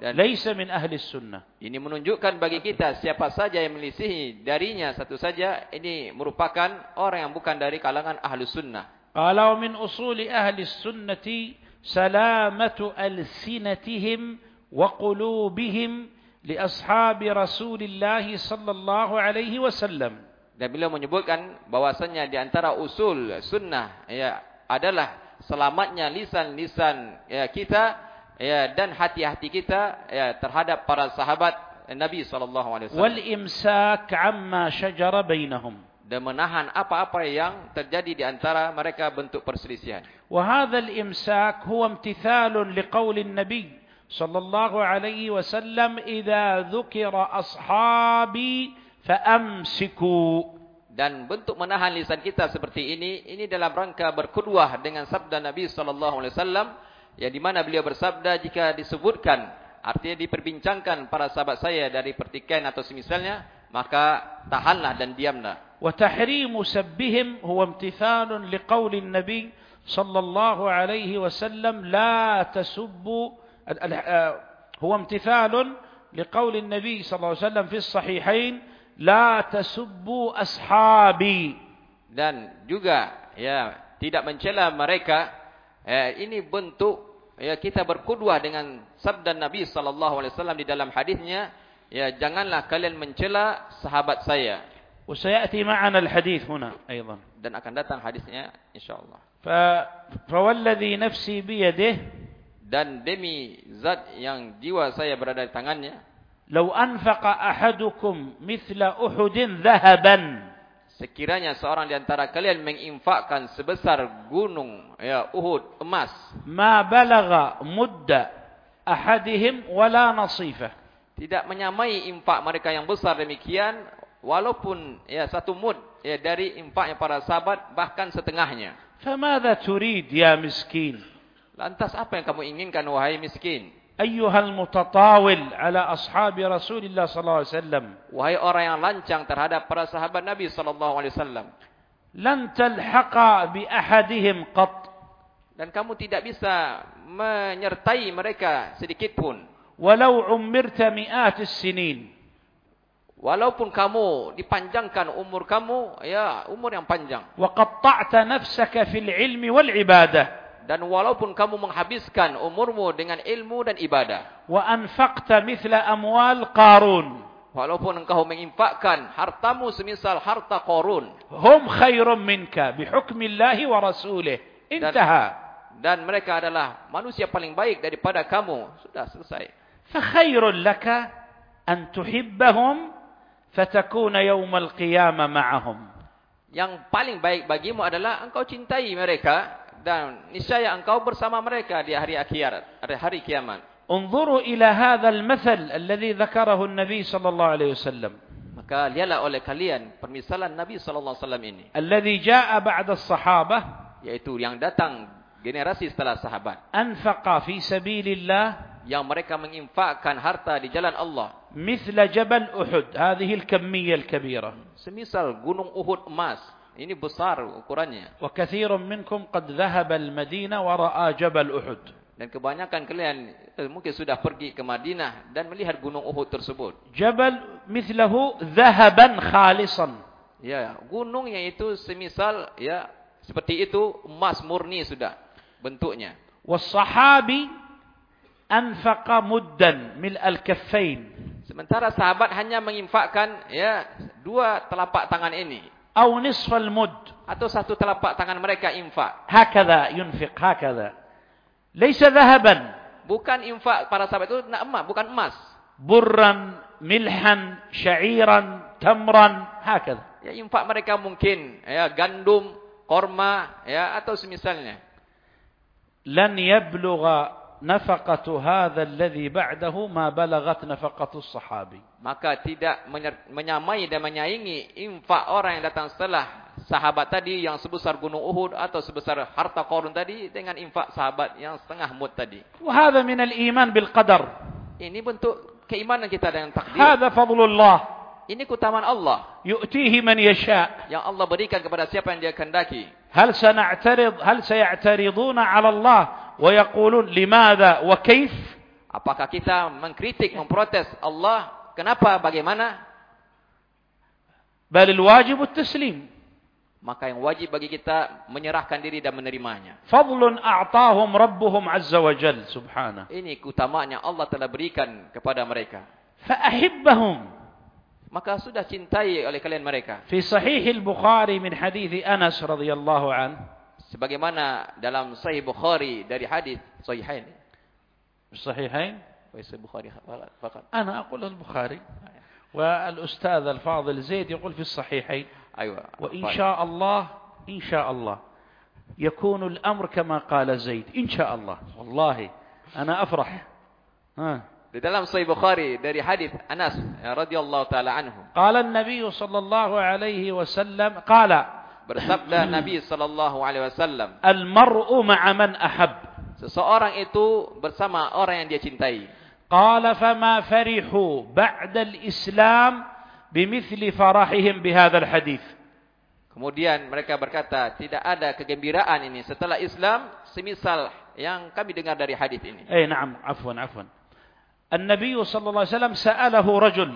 ليس من أهل السنة Ini menunjukkan bagi kita siapa saja yang melisihi darinya satu saja ini merupakan orang yang bukan dari kalangan ahlu sunnah. قال ومن أصول أهل السنة سلامة ألسنتهم وقلوبهم لأصحاب رسول الله صلى الله عليه وسلم Dan beliau menyebutkan bahwasannya di antara usul sunnah ya adalah selamatnya lisan-lisan ya, kita ya dan hati-hati kita ya terhadap para sahabat Nabi sallallahu alaihi wasallam والإمساك عما شجر بينهم dan menahan apa-apa yang terjadi di antara mereka bentuk perselisihan. وهذا الإمساك هو امتثال لقول النبي صلى الله عليه وسلم إذا ذكر أصحابي فأمسكوا Dan bentuk menahan lisan kita seperti ini, ini dalam rangka berkuduah dengan sabda Nabi sallallahu alaihi wasallam yang di mana beliau bersabda jika disebutkan artinya diperbincangkan para sahabat saya dari pertikaian atau semisalnya, maka tahanlah dan diamlah. وتحريم سبهم هو امتثال لقول النبي صلى الله عليه وسلم لا تسبوا هو امتثال لقول النبي صلى الله عليه وسلم في الصحيحين لا تسبوا أصحابي Dan juga ya tidak mencela mereka ya, ini bentuk ya kita berkuduah dengan sabda Nabi sallallahu alaihi wasallam di dalam hadisnya ya janganlah kalian mencela sahabat saya وسيأتي معنا الحديث هنا أيضا dan akan datang hadisnya insyaallah ف... فوالذي نفسي بيده dan demi zat yang jiwa saya berada di tangannya law anfaqa ahadukum mithla uhudin dhahaban. sekiranya seorang di antara kalian menginfakkan sebesar gunung ya Uhud emas ma balagha mudda ahadihim wala nasifah tidak menyamai infak mereka yang besar demikian walaupun ya satu mud ya dari infaknya para sahabat bahkan setengahnya. Famadha turid ya miskin? Lantas apa yang kamu inginkan wahai miskin? Ayyuhal mutatawil ala ashabi Rasulullah sallallahu alaihi wasallam. Wahai orang yang lancang terhadap para sahabat Nabi sallallahu alaihi wasallam. Lan talhaqa bi ahadihim qat. Dan kamu tidak bisa menyertai mereka sedikit pun. Walau ummirta mi'at sinin. Walaupun kamu dipanjangkan umur kamu, ya umur yang panjang. Wa qatta'ta nafsaka fil ilmi wal ibadah dan walaupun kamu menghabiskan umurmu dengan ilmu dan ibadah. Wa anfaqta mithla amwal qarun. Walaupun engkau menginfakkan hartamu semisal harta qarun. Hum khairum minka bihukmi Allah wa rasulih. Intaha. dan mereka adalah manusia paling baik daripada kamu. Sudah selesai. Fa khairul laka an tuhibbahum fatakuna yawmal qiyamah ma'ahum. Yang paling baik bagimu adalah engkau cintai mereka. Dan niscaya engkau bersama mereka di hari akhirat hari kiamat انظروا إلى هذا المثل الذي ذكره النبي صلى الله عليه وسلم Maka lihatlah oleh kalian permisalan Nabi sallallahu alaihi wasallam ini الذي جاء بعد الصحابة yaitu yang datang generasi setelah sahabat أنفق في سبيل الله yang mereka menginfakkan harta di jalan Allah مثل جبل أحد هذه الكمية الكبيرة semisal gunung Uhud emas ini besar ukurannya. Wa katsirun minkum qad dhahaba al-Madinah wa ra'a Jabal Uhud. dan kebanyakan kalian eh, mungkin sudah pergi ke Madinah dan melihat gunung Uhud tersebut. Jabal مِثْلَهُ dhahaban khalisan. ya gunung yang itu semisal ya seperti itu emas murni sudah bentuknya. Was-sahabi anfaqa muddan mil al-kaffain. Sementara sahabat hanya menginfakkan ya dua telapak tangan ini atau nisfal mud. Atau satu telapak tangan mereka infak. Hakadha yunfiq hakadha. Laisa dhahaban. Bukan infak para sahabat itu nak emas bukan emas. Burran milhan sya'iran tamran hakadha. Ya infak mereka mungkin ya gandum korma ya atau semisalnya. Lan yablugha nafaqatu هذا الذي بعده ما بلغت نفقة الصحابي. maka tidak menyamai dan menyaingi infak orang yang datang setelah sahabat tadi yang sebesar gunung Uhud atau sebesar harta korun tadi dengan infak sahabat yang setengah mud tadi. وهذا من الإيمان بالقدر. ini bentuk keimanan kita dengan takdir. هذا فضل الله. Ini keutamaan Allah. Yu'tihi man yasha. Yang Allah berikan kepada siapa yang Dia kehendaki. Hal sana'tarid, hal sayatariduna 'ala Allah wa yaqulun limadha wa kayf? Apakah kita mengkritik, memprotes Allah? Kenapa? Bagaimana? Bal al-wajib at-taslim. Maka yang wajib bagi kita menyerahkan diri dan menerimanya. Fadlun a'tahum rabbuhum 'azza wa jalla subhanahu. Ini kutamanya Allah telah berikan kepada mereka. Fa'ahibbahum. Maka sudah cintai oleh kalian mereka. في صحيح البخاري من حديث أنس رضي الله عنه Sebagaimana dalam Sahih Bukhari dari hadis Sahihain. الصحيحين Sahih Bukhari fakat. أنا أقول البخاري والأستاذ الفاضل زيد يقول في الصحيحين Aywa. وإن شاء الله إن شاء الله يكون الأمر كما قال زيد إن شاء الله والله أنا أفرح ها. di dalam Sahih Bukhari dari hadis Anas radhiyallahu taala anhu. Qala an-nabiy sallallahu alaihi wasallam qala bersabda Nabi sallallahu alaihi wasallam al-mar'u ma'a man ahab seseorang itu bersama orang yang dia cintai. Qala fama farihu ba'da al-islam bimithli farahihim bihadha al-hadis. Kemudian mereka berkata tidak ada kegembiraan ini setelah Islam semisal yang kami dengar dari hadis ini. Eh, na'am, afwan, afwan. An-Nabi sallallahu alaihi wasallam sa'alahu rajul.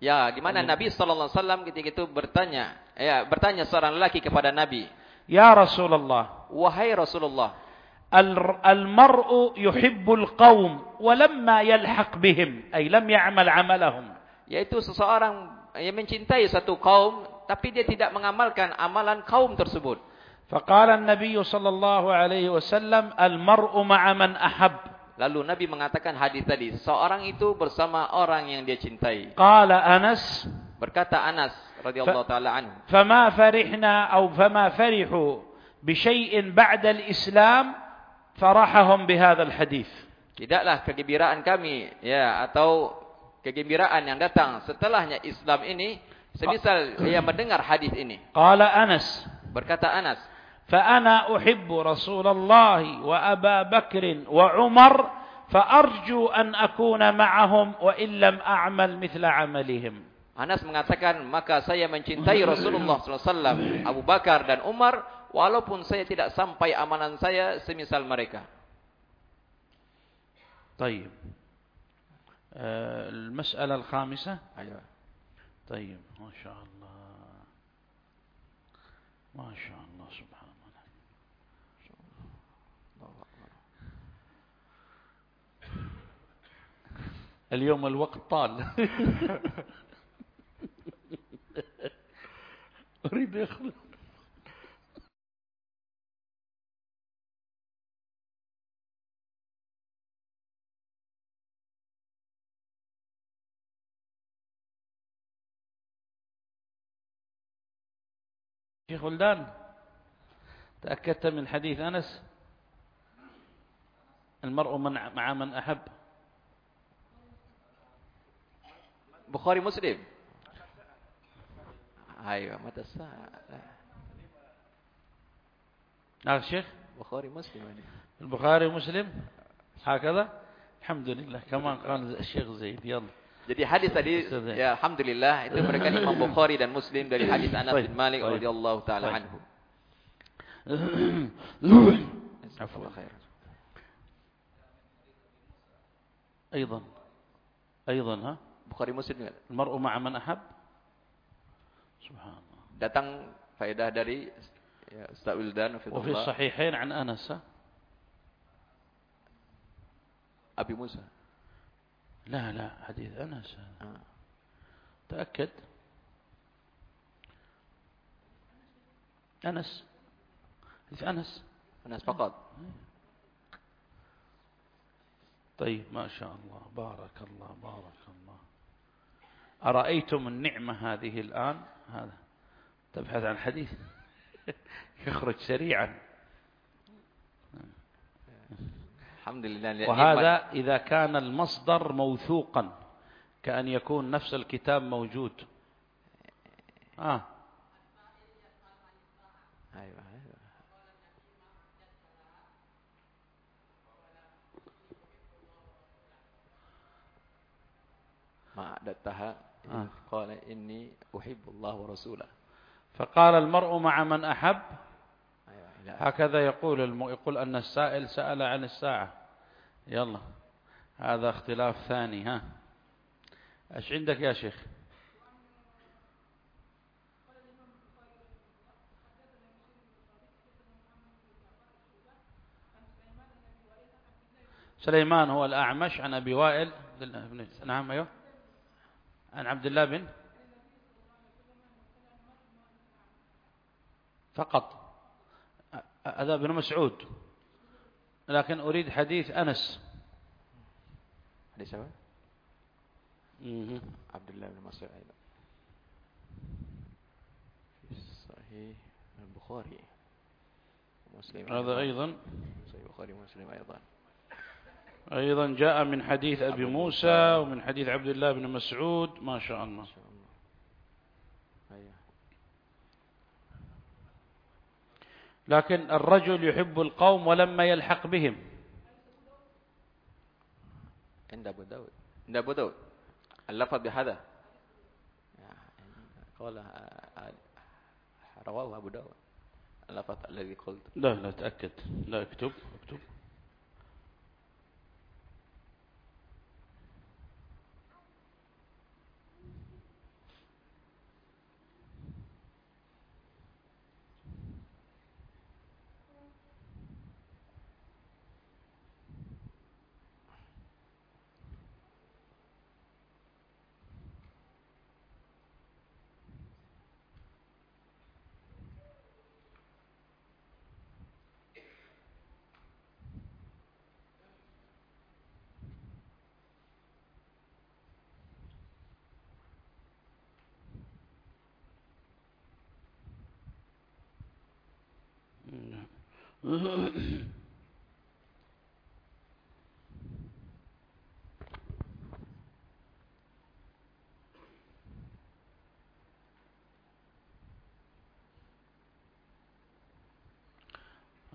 Ya, di mana Nabi sallallahu alaihi wasallam ketika itu bertanya, ya, bertanya seorang lelaki kepada Nabi. Ya Rasulullah, wahai Rasulullah, al-mar'u yuhibbul qaum wa lamma yalhaq bihim, ay lam ya'mal 'amalahum. Yaitu seseorang yang mencintai satu kaum tapi dia tidak mengamalkan amalan kaum tersebut. Faqala an-nabiy sallallahu alaihi wasallam, al-mar'u ma'a man ahabb. Lalu Nabi mengatakan hadis tadi, seorang itu bersama orang yang dia cintai. Qala Anas, berkata Anas radhiyallahu taala anhu. Fama farihna aw fama farihu bi syai'in ba'da al-Islam farahahum bi hadzal hadis. Tidaklah kegembiraan kami ya atau kegembiraan yang datang setelahnya Islam ini semisal dia mendengar hadis ini. Qala Anas, berkata Anas, فأنا أحب رسول الله وأبا بكر وعمر فأرجو أن أكون معهم وإن لم أعمل مثل عملهم Anas mengatakan, maka saya mencintai Rasulullah SAW, Abu Bakar dan Umar, walaupun saya tidak sampai amalan saya semisal mereka. طيب آه، المسألة الخامسة Ayo. طيب ما شاء الله ما شاء الله سبحان الله اليوم الوقت طال. أريد أخلص. شيخ ولدان تأكدت من حديث أنس؟ المرء من مع من أحب. Bukhari Muslim. أيوة متى الساعة هذا الشيخ بخاري مسلم يعني. البخاري ومسلم هكذا الحمد لله كمان قال الشيخ زيد يلا Jadi hadis tadi ya. alhamdulillah itu mereka Imam Bukhari dan Muslim dari hadis Anas bin Malik radhiyallahu taala anhu. عفوا. خير. أيضا أيضا ها Bukhari Muslim. المرء مع من أحب سبحان الله datang faedah dari ya, Ustaz Wildan Hafizullah الصحيحين عن أنس ها؟ Abi Musa. لا لا حديث أنس Ah. تأكد أنس حديث أنس Anas faqat. طيب ما شاء الله بارك الله بارك الله أرأيتم النعمة هذه الآن؟ هذا. تبحث عن حديث. يخرج سريعا. lihat nikmat. وهذا إذا كان المصدر موثوقا كأن يكون نفس الكتاب موجود. آه. Aywa, aywa. ما أعددتها آه. قال إني أحب الله ورسوله. فقال المرء مع من أحب؟ أيوة هكذا يقول الم... يقول أن السائل سأل عن الساعة. يلا هذا اختلاف ثاني ها. إيش عندك يا شيخ؟ سليمان هو الأعمش عن أبي وائل. نعم أيوه. عن عبد الله بن فقط. هذا ابن مسعود. لكن أريد حديث أنس. Hadis siapa? مهم. Abdullah bin Mas'ud أيضا. في صحيح البخاري. مسلم هذا أيضا. صحيح البخاري ومسلم أيضا. أيضا جاء من حديث أبي موسى ومن حديث عبد الله بن مسعود. ما شاء الله. أيوة. لكن الرجل يحب القوم ولما يلحق بهم. عند أبو داود. عند أبو داود. اللفظ بهذا. قال آه، آه، رواه أبو داود. اللفظ الذي قلت. لا لا تأكد. لا اكتب اكتب.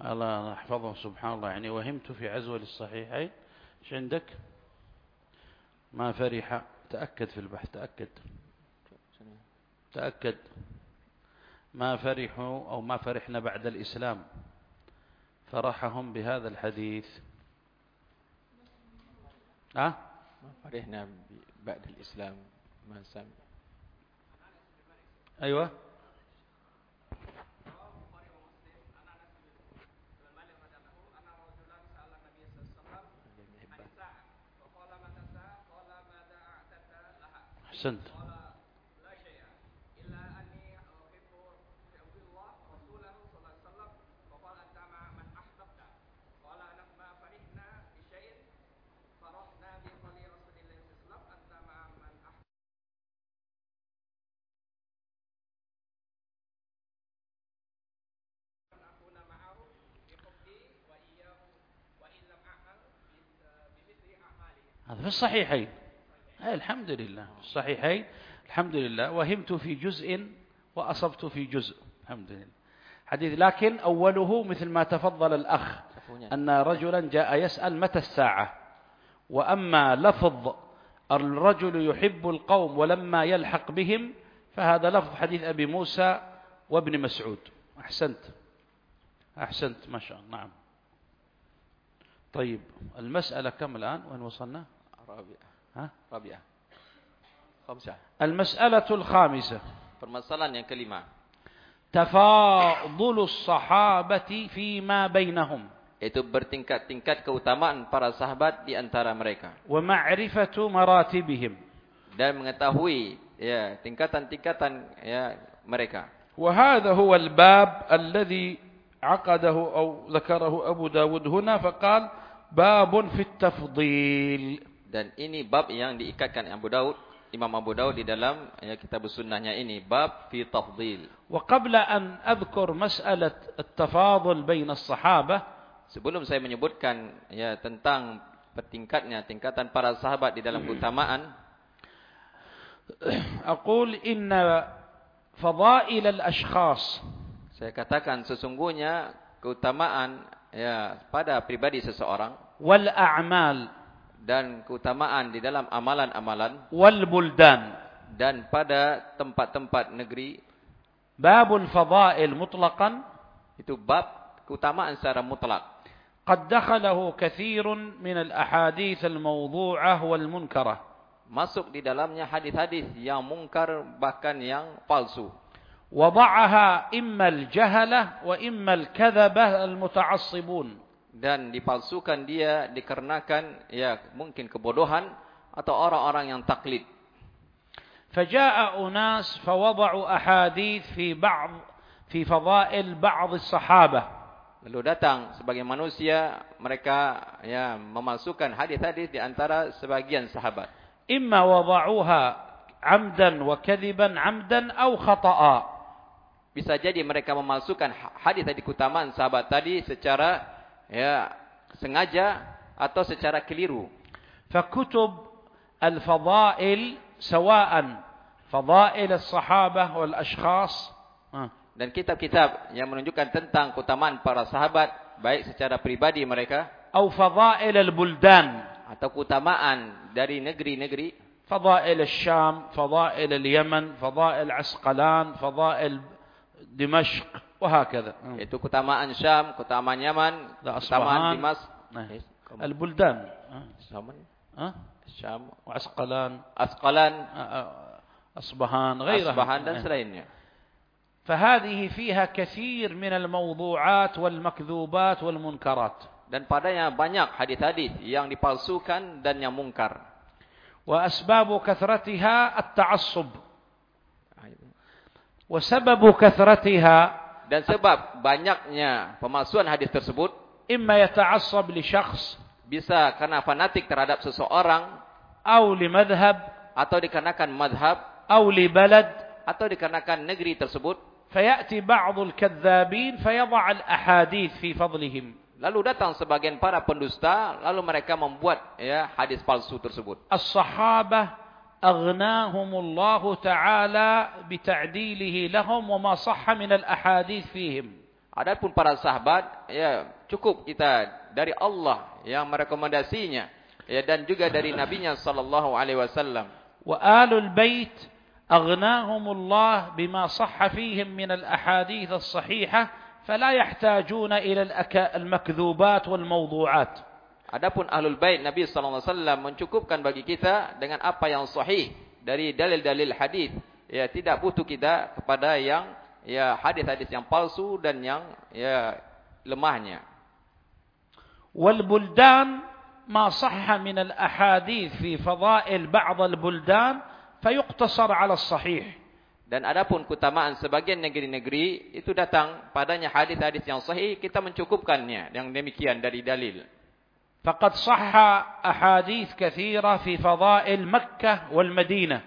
الله احفظه سبحان الله. يعني وهمت في عزوة الصحيحين إيش عندك؟ ما فرح. تأكد في البحث تأكد. تأكد. ما فرحوا أو ما فرحنا بعد الإسلام. فرحهم بهذا الحديث. ها؟ ما فرحنا بعد الإسلام ما سمع أيوة. أحسنت. هذا في الصحيحين. أي الحمد لله. في الصحيحين الحمد لله. وهمت في جزء وأصبت في جزء. الحمد لله. حديث لكن أوله مثل ما تفضل الأخ أن رجلا جاء يسأل متى الساعة. وأما لفظ الرجل يحب القوم ولما يلحق بهم فهذا لفظ حديث أبي موسى وابن مسعود. أحسنت. أحسنت ما شاء الله. نعم. طيب المسألة كم الآن؟ وين وصلنا؟ رابعة ها؟ رابعة خمسة المسألة الخامسة permasalahan yang kelima تفاضل الصحابة فيما بينهم itu bertingkat-tingkat keutamaan para sahabat di antara mereka ومعرفة مراتبهم dan mengetahui ya tingkatan-tingkatan ya mereka وهذا هو الباب الذي عقده أو ذكره أبو داود هنا فقال باب في التفضيل dan ini bab yang diikatkan Abu Daud Imam Abu Daud di dalam ya, kitab sunnahnya ini bab fi tafdil. Wa qabla an adhkur mas'alat at-tafadhul bain as-sahabah sebelum saya menyebutkan ya tentang pertingkatnya tingkatan para sahabat di dalam keutamaan aqul inna fadail al-ashkhas saya katakan sesungguhnya keutamaan ya pada pribadi seseorang wal a'mal dan keutamaan di dalam amalan-amalan wal buldan dan pada tempat-tempat negeri. Babul fadail mutlaqan. Itu bab keutamaan secara mutlak. Qad dakhalahu kathirun min al ahadits al mawdhu'ah wal munkarah. Masuk di dalamnya hadis-hadis yang mungkar bahkan yang palsu. Wada'aha imma al jahalah wa imma al kadhabah al muta'assibun dan dipalsukan dia dikarenakan ya mungkin kebodohan atau orang-orang yang taklid فجاء أناس فوضعوا أحاديث في بعض في فضائل بعض الصحابة lalu datang sebagai manusia mereka ya memasukkan hadis-hadis di antara sebagian sahabat إما وضعوها عمدا وكذبا عمدا أو خطأ bisa jadi mereka memasukkan hadis tadi keutamaan sahabat tadi secara ya sengaja atau secara keliru. Fakutub al-fadail sawaan. Fadail as-sahabah wal ashkhas. Ah. Dan kitab-kitab yang menunjukkan tentang keutamaan para sahabat baik secara pribadi mereka atau fadail al-buldan. atau keutamaan dari negeri-negeri. Fadail al-syam fadail al-yaman fadail asqalan fadail dimashq. وهكذا آه. yaitu keutamaan Syam, keutamaan Yaman, keutamaan أصبهان Dimas, نعم. البلدان آه. آه. Syam, وعسقلان آه، آه، أصبهان غيرها Asbahan dan آه. selainnya. فهذه فيها كثير من الموضوعات والمكذوبات والمنكرات Dan padanya banyak hadis-hadis yang dipalsukan dan yang mungkar. وأسباب كثرتها التعصب وسبب كثرتها dan sebab banyaknya pemalsuan hadis tersebut imma yata'assab li syakhs bisa karena fanatik terhadap seseorang atau li madhhab atau dikarenakan madhab atau li balad atau dikarenakan negeri tersebut fayati ba'dul kadzabin fayadh' al ahadith fi fadlihim. lalu datang sebagian para pendusta lalu mereka membuat ya hadis palsu tersebut. As sahabah أغناهم الله تعالى بتعديله لهم وما صح من الأحاديث فيهم Adapun para sahabat, ya cukup kita dari Allah yang merekomendasinya, ya dan juga dari Nabi-Nya Sallallahu Alaihi Wasallam. Wa alul bait أغناهم الله بما صح فيهم من الأحاديث الصحيحة فلا يحتاجون إلى المكذوبات والموضوعات. Adapun ahlul bait Nabi sallallahu alaihi wasallam mencukupkan bagi kita dengan apa yang sahih dari dalil-dalil hadis. Ya, tidak butuh kita kepada yang ya hadis-hadis yang palsu dan yang ya lemahnya. Wal buldan ma sahha min al ahadith fi fadail ba'd al buldan fiqtasar 'ala al sahih. Dan adapun keutamaan sebagian negeri-negeri itu datang padanya hadis-hadis yang sahih kita mencukupkannya yang demikian dari dalil. فقد صح أحاديث كثيرة في فضائل مكة والمدينة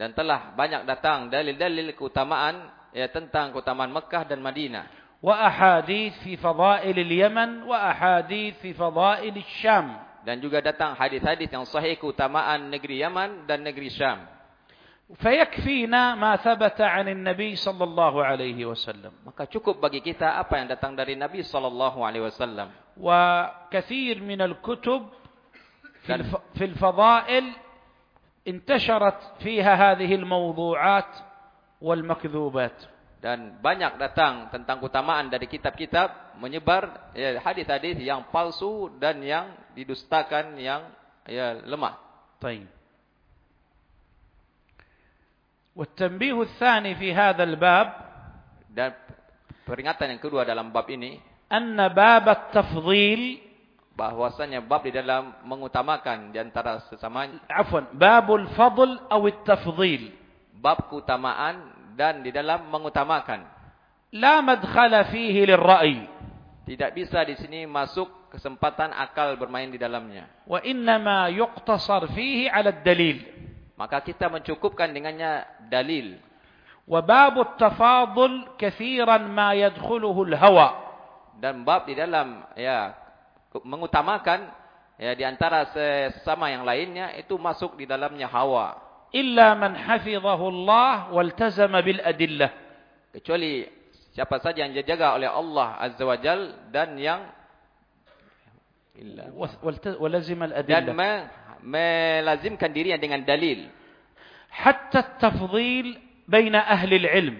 Dan telah banyak datang dalil-dalil keutamaan ya tentang keutamaan Mekah dan Madinah. وأحاديث في فضائل اليمن وأحاديث في فضائل الشام Dan juga datang hadis-hadis yang sahih keutamaan negeri Yaman dan negeri Syam. فيكفينا ما ثبت عن النبي صلى الله عليه وسلم Maka cukup bagi kita apa yang datang dari Nabi sallallahu alaihi wasallam. وكثير من الكتب في الف- في الفضائل انتشرت فيها هذه الموضوعات والمكذوبات Dan banyak datang tentang keutamaan dari kitab-kitab menyebar ya, hadis-hadis yang palsu dan yang didustakan yang ya, lemah. طيب والتنبيه الثاني في هذا الباب Dan peringatan yang kedua dalam bab ini anna bab at-tafdhil bahwasanya bab di dalam mengutamakan di antara sesama afwan babul fadl aw at-tafdhil bab keutamaan dan di dalam mengutamakan. la madkhala fihi lirra'i tidak bisa di sini masuk kesempatan akal bermain di dalamnya. wa ma yuqtasar fihi 'ala ad-dalil maka kita mencukupkan dengannya dalil. wa babut tafadhul katsiran ma yadkhuluhu al-hawa dan bab di dalam ya mengutamakan ya di antara sesama yang lainnya itu masuk di dalamnya hawa. Illa man hafizahu Allah waltazama bil adillah. Kecuali siapa saja yang dijaga oleh Allah azza wajal dan yang illa waltazama al adillah. dan man melazimkan dirinya dengan dalil. Hatta tafdhil baina ahli al ilm.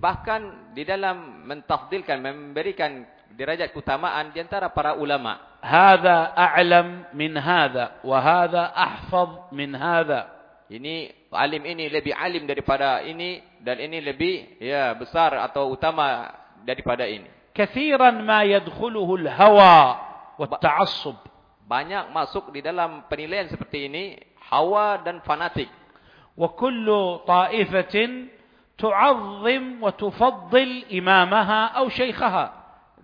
Bahkan di dalam mentafdilkan memberikan derajat keutamaan di antara para ulama. Hadza a'lam min hadza wa hadza ahfaz min hadza. Ini alim ini lebih alim daripada ini dan ini lebih ya besar atau utama daripada ini. Katsiran ma yadkhuluhu al-hawa wat-ta'assub. Banyak masuk di dalam penilaian seperti ini hawa dan fanatik. Wa kullu ta'ifatin tu'azzim wa tufaddil imamaha aw syaikhaha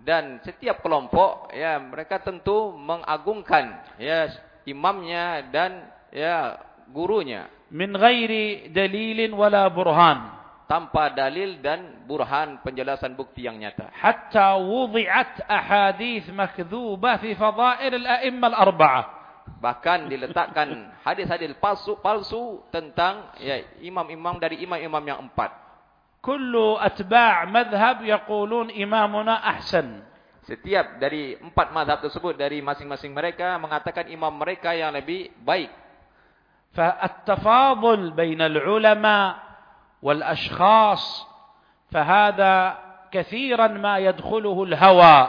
dan setiap kelompok ya mereka tentu mengagungkan ya imamnya dan ya gurunya. Min ghairi dalilin wala burhan. Tanpa dalil dan burhan penjelasan bukti yang nyata. Hatta wudi'at ahadits makdzubah fi fadha'il al-a'imma al-arba'ah bahkan diletakkan hadis-hadis palsu palsu tentang ya imam-imam dari imam-imam yang empat كل أتباع مذهب يقولون إمامنا أحسن Setiap dari empat mazhab tersebut dari masing-masing mereka mengatakan imam mereka yang lebih baik. فالتفاضل بين العلماء والأشخاص فهذا كثيرا ما يدخله الهوى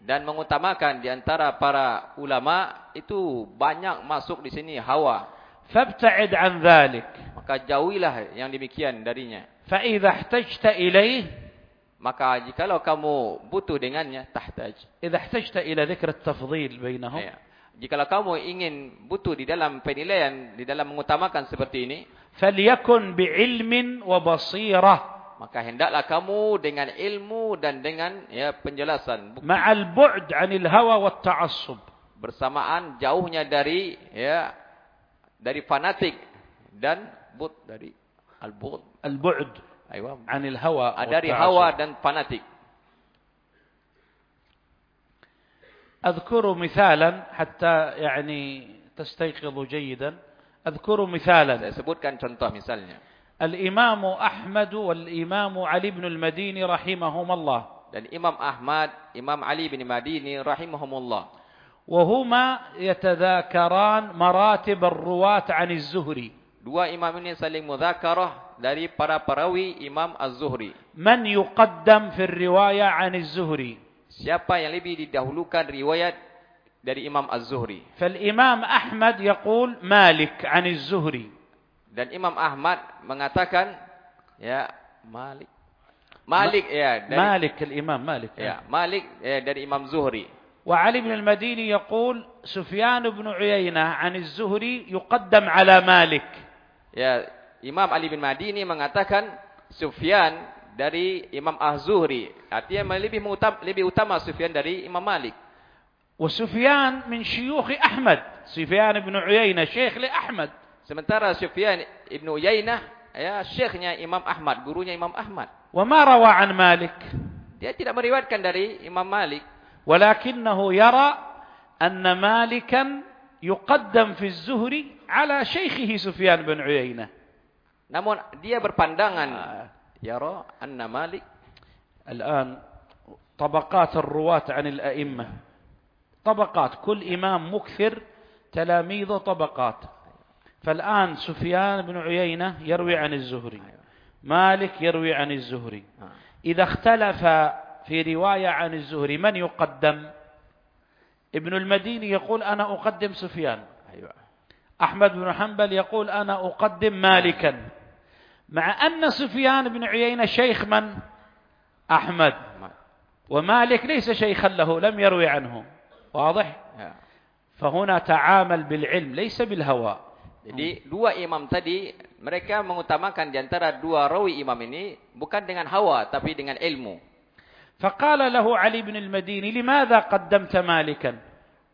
Dan mengutamakan di antara para ulama itu banyak masuk di sini hawa. فابتعد عن ذلك Maka jauhilah yang demikian darinya. فَإِذَا ihtajta إِلَيْهِ Maka jikalau kamu butuh dengannya, tahtaj. إِذَا احْتَجْتَ إِلَى ذِكْرَ التَّفْضِيلِ bainahum. ya. Jikalau kamu ingin butuh di dalam penilaian, di dalam mengutamakan seperti ini. Faliyakun bi'ilmin wa basirah. Maka hendaklah kamu dengan ilmu dan dengan ya, penjelasan. Ma'al مَعَ الْبُعْدْ عَنِ الْهَوَى وَالتَّعَصُّبْ Bersamaan jauhnya dari ya, dari fanatik dan but dari al-bu'd. البعد Aywa. عن الهوى Dari hawa والتعصب dan fanatik. أذكر مثالا حتى يعني تستيقظوا جيدا أذكر مثالا Saya sebutkan contoh misalnya. الإمام أحمد والإمام علي بن المديني رحمهما الله Dan Imam Ahmad, Imam Ali bin Madini rahimahumullah. وهما يتذاكران مراتب الرواة عن الزهري Dua imam ini saling mudzakarah dari para perawi Imam Az-Zuhri. من يقدم في الرواية عن الزهري Siapa yang lebih didahulukan riwayat dari Imam Az-Zuhri? فالإمام أحمد يقول مالك عن الزهري Dan Imam Ahmad mengatakan ya Malik. Malik ya dari مالك الإمام مالك ya Malik ya, dari Imam Zuhri. وعلي بن المديني يقول سفيان بن عيينة عن الزهري يقدم على مالك Ya, Imam Ali bin Mahdi ini mengatakan Sufyan dari Imam Az-Zuhri. Artinya lebih utama, lebih utama Sufyan dari Imam Malik. Wa Sufyan min syuyukh Ahmad. Sufyan bin Uyainah, syekh li Ahmad. Sementara Sufyan bin Uyainah ya syekhnya Imam Ahmad, gurunya Imam Ahmad. Wa ma rawa an Malik. Dia tidak meriwayatkan dari Imam Malik. Walakinahu yara anna Malikan yuqaddam fi Az-Zuhri على شيخه سفيان بن عيينة. Namun dia berpandangan yara anna Malik الآن طبقات الرواة عن الأئمة. طبقات كل إمام مكثر تلاميذه طبقات. فالآن سفيان بن عيينة يروي عن الزهري. مالك يروي عن الزهري. إذا اختلف في رواية عن الزهري من يقدم؟ ابن المديني يقول أنا أقدم سفيان. أيوة. أحمد بن حنبل يقول أنا أقدم مالكا. مع أن سفيان بن عيينة شيخ من؟ أحمد. ومالك ليس شيخا له لم يروي عنه. واضح؟ فهنا تعامل بالعلم ليس بالهوى. Jadi dua imam tadi mereka mengutamakan di antara dua rawi imam ini bukan dengan hawa tapi dengan ilmu. فقال له علي بن المديني لماذا قدمت مالكا؟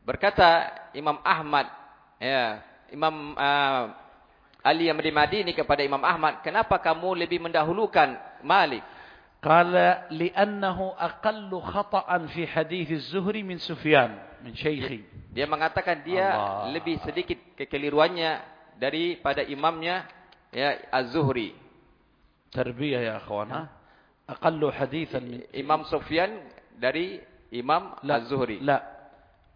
Berkata Imam Ahmad ya, Imam uh, Ali yang berimadi ini kepada Imam Ahmad. Kenapa kamu lebih mendahulukan Malik? Kala liannahu aqallu khata'an fi hadithi zuhri min Sufyan. Min syaykhi. Dia mengatakan dia Allah. lebih sedikit kekeliruannya daripada imamnya ya Az-Zuhri. Tarbiyah ya akhwana. Ha? Aqallu hadithan min Imam Sufyan dari Imam Az-Zuhri. La.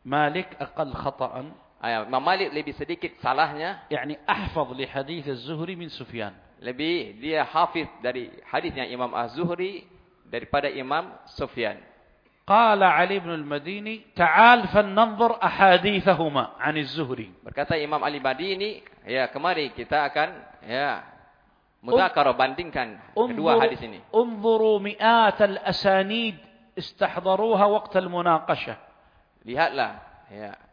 Malik aqall khata'an Ya, Ayah, lebih sedikit salahnya. Yani ahfaz li hadis az-Zuhri min Sufyan. Lebih dia hafiz dari hadisnya Imam Az-Zuhri daripada Imam Sufyan. Qala Ali bin al-Madini, "Ta'al fannanzur ahadithahuma 'an az-Zuhri." Berkata Imam Ali Madini, "Ya, kemari kita akan ya mudzakara um- bandingkan kedua hadis ini." Unzuru mi'at al-asanid istahdaruha waqt al-munaqashah. Lihatlah, ya.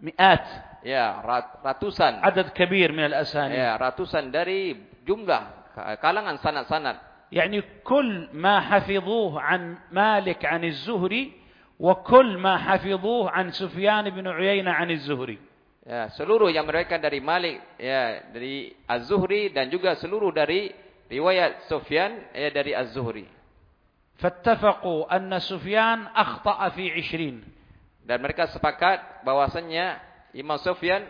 مئات. يا راتوسان عدد كبير من الأسانيد. يا راتوسان dari jumlah kalangan sanad-sanad. يعني كل ما حفظوه عن مالك عن الزهري وكل ما حفظوه عن سفيان بن عيينة عن الزهري. يا seluruh yang mereka dari Malik ya dari Az-Zuhri dan juga seluruh dari riwayat Sufyan ya dari فاتفقوا أن سفيان أخطأ في عشرين. dan mereka sepakat bahwasannya Imam Sufyan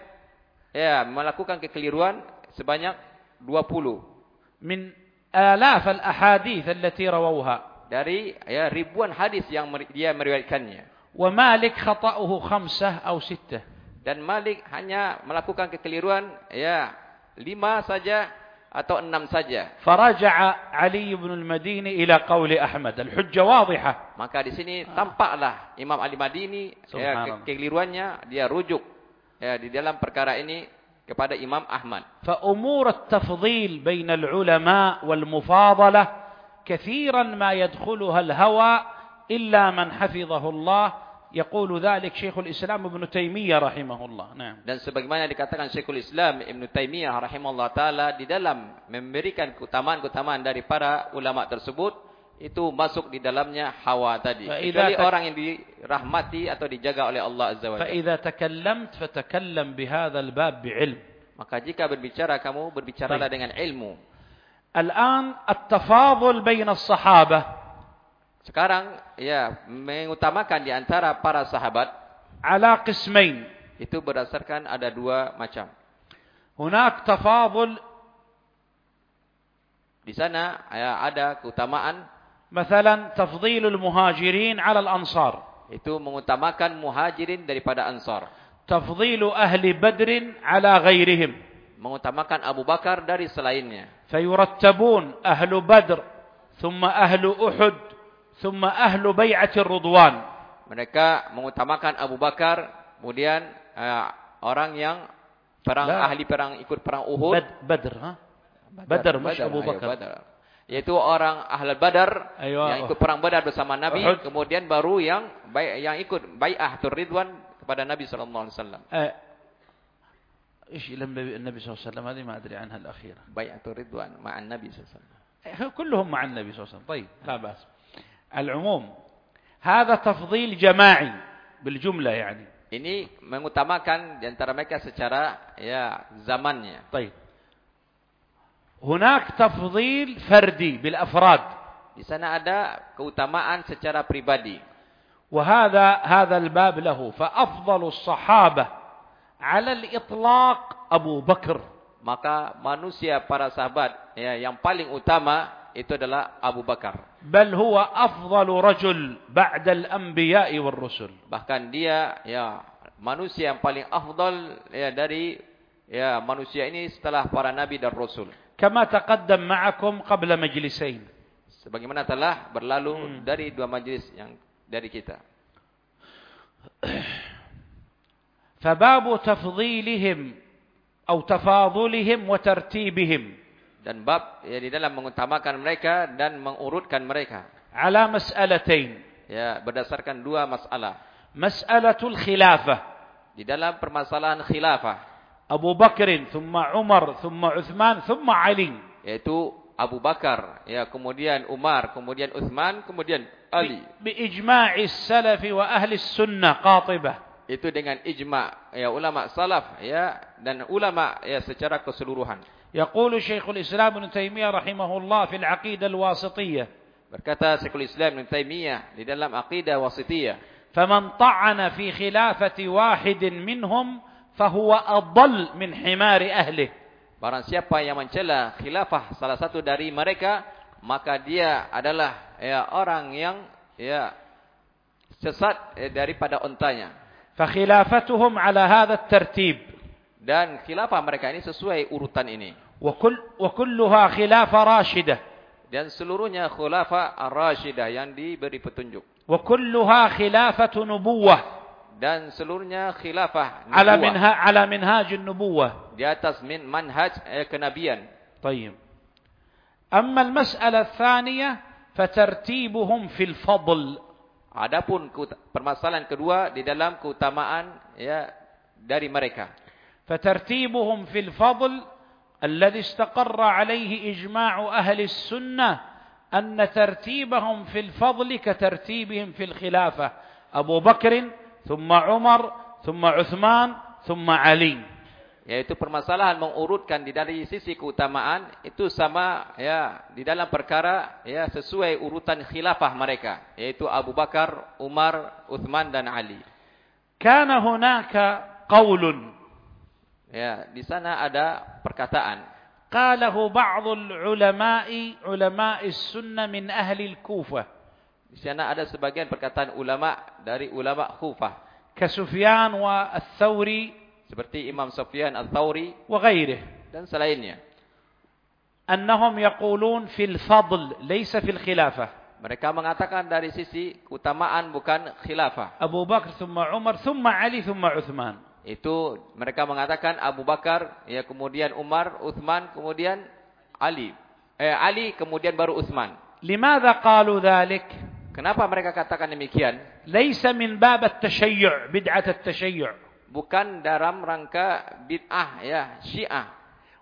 ya melakukan kekeliruan sebanyak 20 min alaf al ahadith allati rawawha. Dari ya, ribuan hadis yang dia meriwayatkannya. Wa Malik khata'uhu khamsah atau sittah. Dan Malik hanya melakukan kekeliruan ya lima saja atau enam saja فرجع علي بن المديني إلى قول أحمد الحجة واضحة maka di sini tampaklah Imam Ali Madini ya, Subhanallah. ke- kekeliruannya dia rujuk ya di dalam perkara ini kepada Imam Ahmad فأمور التفضيل بين العلماء والمفاضلة كثيرا ما يدخلها الهوى إلا من حفظه الله يقول ذلك شيخ الإسلام ابن تيمية رحمه الله نعم dan sebagaimana dikatakan Syekhul Islam Ibn Taimiyah rahimahullah taala di dalam memberikan keutamaan-keutamaan dari para ulama tersebut itu masuk di dalamnya hawa tadi Fa'idha kecuali tak- orang yang dirahmati atau dijaga oleh Allah azza wajalla فإذا تكلمت فتكلم بهذا الباب بعلم maka jika berbicara kamu berbicaralah dengan ilmu الآن التفاضل بين الصحابة Sekarang ya mengutamakan di antara para sahabat ala qismain itu berdasarkan ada dua macam. Hunak tafadhul di sana ya, ada keutamaan misalan tafdhilul muhajirin ala al-ansar itu mengutamakan muhajirin daripada ansar. Tafdhilu ahli badrin ala ghairihim mengutamakan Abu Bakar dari selainnya. Fayurattabun ahlu badr thumma ahlu uhud ثم أهل بيعة الرضوان mereka mengutamakan Abu Bakar kemudian eh, orang yang perang La. ahli perang ikut perang Uhud بد بدر ها بدر مش أبو ayo, بكر Badar. yaitu orang ahli Badar Ayo. yang ikut perang Badar bersama Nabi Uhud. kemudian baru yang bai- yang ikut bai'atul ridwan kepada Nabi sallallahu alaihi wasallam آه، إيش لما النبي صلى الله عليه وسلم هذه ما أدري عنها الأخيرة bai'atul ridwan ma'an Nabi sallallahu alaihi wasallam آه، كلهم مع النبي صلى الله عليه وسلم طيب لا بأس العموم هذا تفضيل جماعي بالجملة يعني ini mengutamakan di antara mereka secara ya zamannya طيب هناك تفضيل فردي بالأفراد di sana ada keutamaan secara pribadi وهذا هذا الباب له فأفضل الصحابة على الإطلاق أبو بكر maka manusia para sahabat ya yang paling utama itu adalah Abu Bakar. Bal huwa afdalu rajul ba'da al-anbiya'i war rusul. Bahkan dia ya manusia yang paling afdal ya dari ya manusia ini setelah para nabi dan rasul. Kama taqaddam ma'akum qabla majlisain. Sebagaimana telah berlalu hmm. dari dua majlis yang dari kita. Fa babu tafdhilihim atau tafadhulihim wa tartibihim dan bab ya, di dalam mengutamakan mereka dan mengurutkan mereka. Ala mas'alatain. Ya, berdasarkan dua masalah. Mas'alatul khilafah. Di dalam permasalahan khilafah. Abu Bakr, thumma Umar, thumma Uthman, thumma Ali. Yaitu Abu Bakar, ya kemudian Umar, kemudian Uthman, kemudian Ali. Bi, bi ijma'i salafi wa ahli sunnah qatibah. Itu dengan ijma' ya ulama salaf ya dan ulama ya secara keseluruhan. يقول شيخ الإسلام ابن تيمية رحمه الله في العقيدة الواسطية Berkata Syekhul Islam Ibn Taimiyah di dalam akidah wasitiyah, فمن طعن في خلافة واحد منهم فهو أضل من حمار أهله barang siapa yang mencela khilafah salah satu dari mereka, maka dia adalah ya orang yang ya sesat ya, daripada ontanya. فخلافتهم على هذا الترتيب dan khilafah mereka ini sesuai urutan ini. Wa kulluha khilafah راشدة dan seluruhnya khilafah ar-rasyidah yang diberi petunjuk. Wa kulluha khilafah nubuwah. dan seluruhnya khilafah nubuwah. Ala minha ala minhaj nubuwah. Di atas min manhaj eh, kenabian. Tayyib. Amma al-mas'alah ath-thaniyah fatartibuhum fil fadl. Adapun permasalahan kedua di dalam keutamaan ya dari mereka. فترتيبهم في الفضل الذي استقر عليه إجماع أهل السنة أن ترتيبهم في الفضل كترتيبهم في الخلافة أبو بكر ثم عمر ثم عثمان ثم علي Yaitu permasalahan mengurutkan di dari sisi keutamaan itu sama ya di dalam perkara ya sesuai urutan khilafah mereka yaitu Abu Bakar, Umar, Uthman dan Ali. كان هناك قول Ya, di sana ada perkataan. Qalahu ba'dhul ulama'i ulama'is sunnah min ahli al-Kufah. Di sana ada sebagian perkataan ulama dari ulama Kufah. Ka Sufyan wa Ats-Tsauri seperti Imam Sufyan Al-Thawri wa ghairihi dan selainnya. Annahum yaqulun fil fadl laysa fil khilafah. Mereka mengatakan dari sisi keutamaan bukan khilafah. Abu Bakar, thumma Umar, thumma Ali, thumma Uthman. Itu mereka mengatakan Abu Bakar, ya kemudian Umar, Uthman, kemudian Ali. Eh Ali kemudian baru Uthman. لماذا قالوا ذلك Kenapa mereka katakan demikian? ليس من باب التشيع بدعة التشيع Bukan dalam rangka bid'ah ya, Syiah.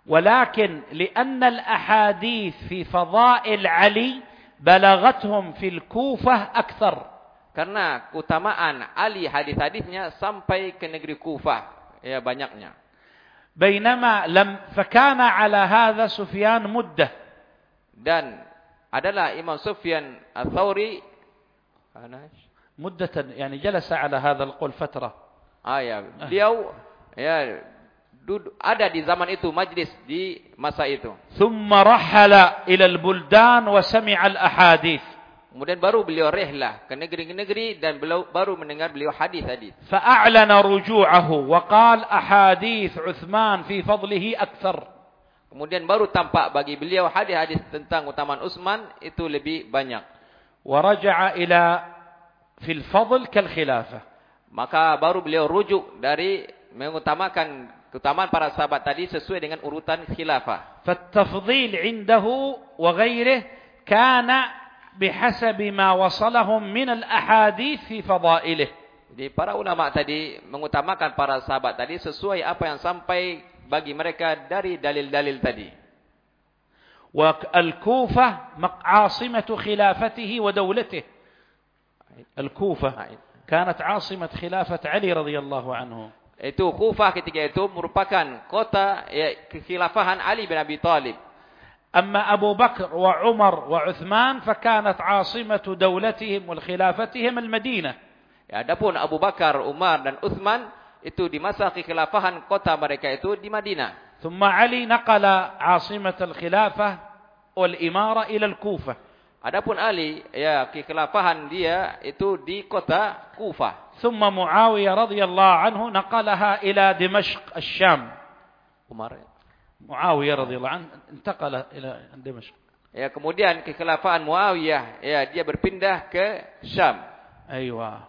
ولكن لأن الأحاديث في فضائل علي بلغتهم في الكوفة أكثر Karena keutamaan Ali hadis-hadisnya sampai ke negeri Kufah. Ya banyaknya. Bainama lam fakana ala hadha Sufyan muddah. Dan adalah Imam Sufyan Al-Thawri. Muddatan, yani jalasa ala hadha al-qul fatrah. Ah ya, beliau ya, ada di zaman itu majlis di masa itu. Thumma rahala ila al-buldan wa sami'a al-ahadith. Kemudian baru beliau rehlah ke negeri-negeri dan beliau baru mendengar beliau hadis-hadis. Fa'alana ruju'ahu wa qala ahadits Utsman fi fadlihi akthar. Kemudian baru tampak bagi beliau hadis-hadis tentang utaman Uthman itu lebih banyak. Wa raja'a ila fil fadl kal khilafah. Maka baru beliau rujuk dari mengutamakan keutamaan para sahabat tadi sesuai dengan urutan khilafah. Fat 'indahu wa ghairihi kana بحسب ما وصلهم من الأحاديث في فضائله Jadi para ulama tadi mengutamakan para sahabat tadi sesuai apa yang sampai bagi mereka dari dalil-dalil tadi. والكوفة مق- عاصمة خلافته ودولته الكوفة كانت عاصمة خلافة علي رضي الله عنه Itu Kufah ketika itu merupakan kota ya, kekhilafahan Ali bin Abi Talib. أما أبو بكر وعمر وعثمان فكانت عاصمة دولتهم والخلافتهم المدينة adapun Abu Bakar, Umar dan Uthman itu di masa kekhilafahan kota mereka itu di Madinah. ثم علي نقل عاصمة الخلافة والإمارة إلى الكوفة Adapun Ali, ya kekhalafahan dia itu di kota Kufah. ثم معاوية رضي الله عنه نقلها إلى دمشق الشام Umar. رضي الله عنه انتقل إلى دمشق Ya, kemudian kekhalafahan Muawiyah, ya dia berpindah ke Syam. أيوة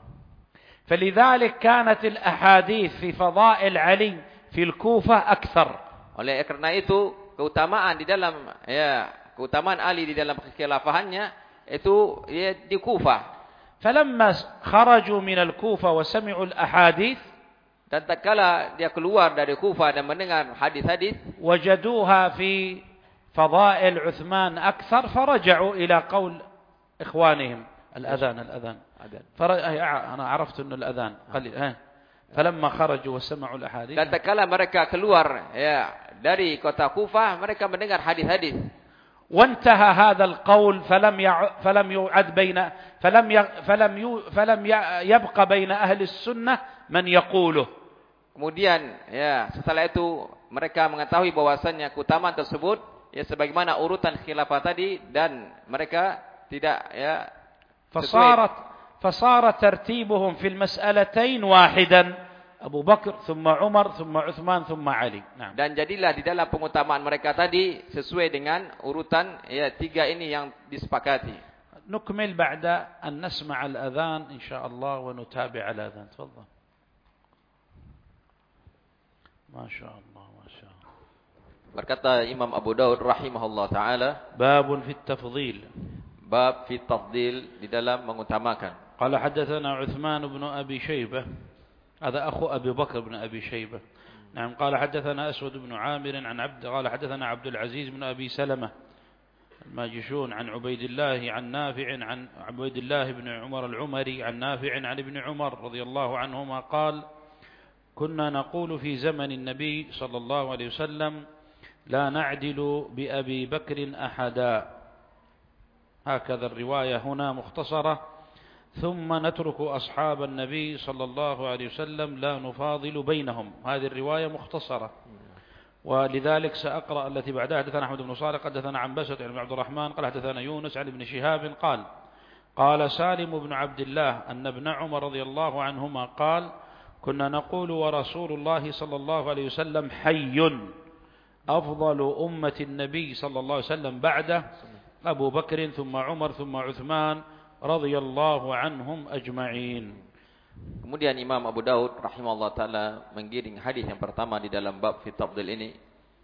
فلذلك كانت الأحاديث في فضائل علي في الكوفة أكثر Oleh karena itu, keutamaan di dalam ya, keutamaan Ali di dalam kekhilafahannya itu ya di Kufah. فلما خرجوا من الكوفة وسمعوا الأحاديث Dan tak kala dia keluar dari Kufah dan mendengar hadis-hadis, وجدوها في فضائل عثمان أكثر فرجعوا إلى قول إخوانهم. الأذان الأذان. فر... أنا عرفت أنه الأذان. قليل. ها. فلما خرجوا وسمعوا الأحاديث. Dan tak kala mereka keluar ya dari kota Kufah, mereka mendengar hadis-hadis. وانتهى هذا القول فلم يع... فلم يعد بين فلم ي... فلم ي... فلم ي... يبقى بين أهل السنة من يقوله. Kemudian ya setelah itu mereka mengetahui bahwasannya keutamaan tersebut ya sebagaimana urutan khilafah tadi dan mereka tidak ya fasarat fasarat tertibuhum fil mas'alatain wahidan Abu Bakar, thumma Umar, thumma Uthman, thumma Ali. Nah. Dan jadilah di dalam pengutamaan mereka tadi sesuai dengan urutan ya tiga ini yang disepakati. Nukmil ba'da an nasma' al-adhan insyaallah wa nutabi' al-adhan. Tafadhal. تفضل ما شاء الله ما شاء الله Berkata Imam Abu Daud rahimahullah taala باب في التفضيل bab fi tafdil di dalam mengutamakan. قال حدثنا عثمان بن أبي شيبة هذا أخو أبي بكر بن أبي شيبة نعم قال حدثنا أسود بن عامر عن عبد قال حدثنا عبد العزيز بن أبي سلمة الماجشون عن عبيد الله عن نافع عن عبيد الله بن عمر العمري عن نافع عن ابن عمر رضي الله عنهما قال كنا نقول في زمن النبي صلى الله عليه وسلم لا نعدل بأبي بكر أحدا. هكذا الرواية هنا مختصرة. ثم نترك أصحاب النبي صلى الله عليه وسلم لا نفاضل بينهم. هذه الرواية مختصرة. ولذلك سأقرأ التي بعدها. حدثنا أحمد بن صالح حدثنا عن بسط بن عبد الرحمن قال حدثنا يونس عن ابن شهاب قال قال سالم بن عبد الله أن ابن عمر رضي الله عنهما قال كنا نقول ورسول الله صلى الله عليه وسلم حي أفضل أمة النبي صلى الله عليه وسلم بعده أبو بكر ثم عمر ثم عثمان رضي الله عنهم أجمعين Kemudian Imam Abu Daud rahimahullah taala menggiring hadis yang pertama di dalam bab fi tafdil ini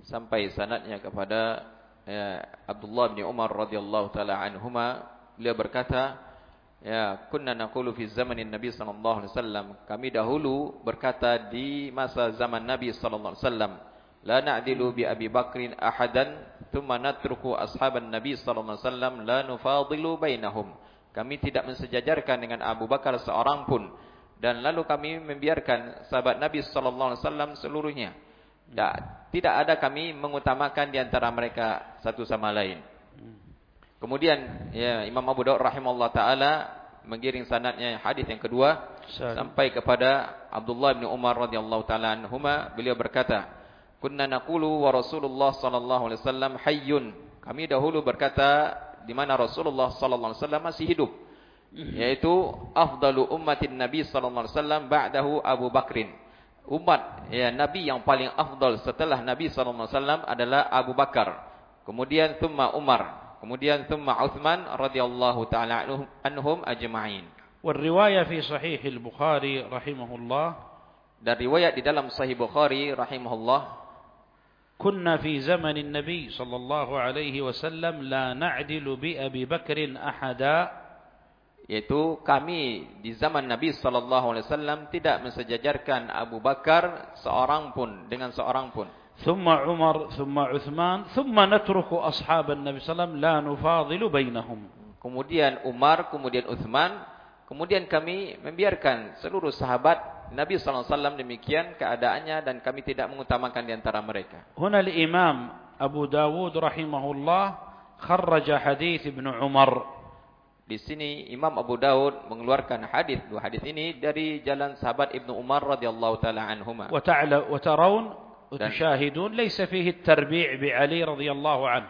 sampai sanadnya kepada ya, Abdullah bin Umar radhiyallahu taala anhuma beliau berkata ya kunna naqulu fi zamanin Nabi sallallahu alaihi wasallam kami dahulu berkata di masa zaman Nabi sallallahu alaihi wasallam la na'dilu bi Abi Bakrin ahadan thumma natruku ashaban Nabi sallallahu alaihi wasallam la nufadilu bainahum kami tidak mensejajarkan dengan Abu Bakar seorang pun dan lalu kami membiarkan sahabat Nabi sallallahu alaihi wasallam seluruhnya. Tak, tidak ada kami mengutamakan di antara mereka satu sama lain. Kemudian ya Imam Abu Daud rahimahullah taala menggiring sanadnya hadis yang kedua Salam. sampai kepada Abdullah bin Umar radhiyallahu taala anhuma beliau berkata, "Kunna naqulu wa Rasulullah sallallahu alaihi wasallam hayyun." Kami dahulu berkata di mana Rasulullah sallallahu alaihi wasallam masih hidup yaitu afdalu ummatin Nabi sallallahu alaihi wasallam ba'dahu Abu Bakrin. Umat ya Nabi yang paling afdal setelah Nabi sallallahu alaihi wasallam adalah Abu Bakar. Kemudian thumma Umar, kemudian thumma Uthman radhiyallahu taala anhum, anhum ajma'in. والرواية في صحيح البخاري رحمه الله Dan riwayat di dalam Sahih Bukhari rahimahullah كنا في زمن النبي صلى الله عليه وسلم لا نعدل بأبي بكر أحدا yaitu kami di zaman Nabi sallallahu alaihi wasallam tidak mensejajarkan Abu Bakar seorang pun dengan seorang pun. ثم عمر ثم عثمان ثم نترك أصحاب النبي صلى الله عليه وسلم لا نفاضل بينهم Kemudian Umar, kemudian Uthman, kemudian kami membiarkan seluruh sahabat Nabi sallallahu alaihi wasallam demikian keadaannya dan kami tidak mengutamakan di antara mereka. هنا الإمام أبو داود رحمه الله خرج حديث ابن عمر Di sini Imam Abu Daud mengeluarkan hadis dua hadis ini dari jalan sahabat Ibnu Umar radhiyallahu taala anhuma. وتعل- وترون وتشاهدون ليس فيه التربيع بعلي رضي الله عنه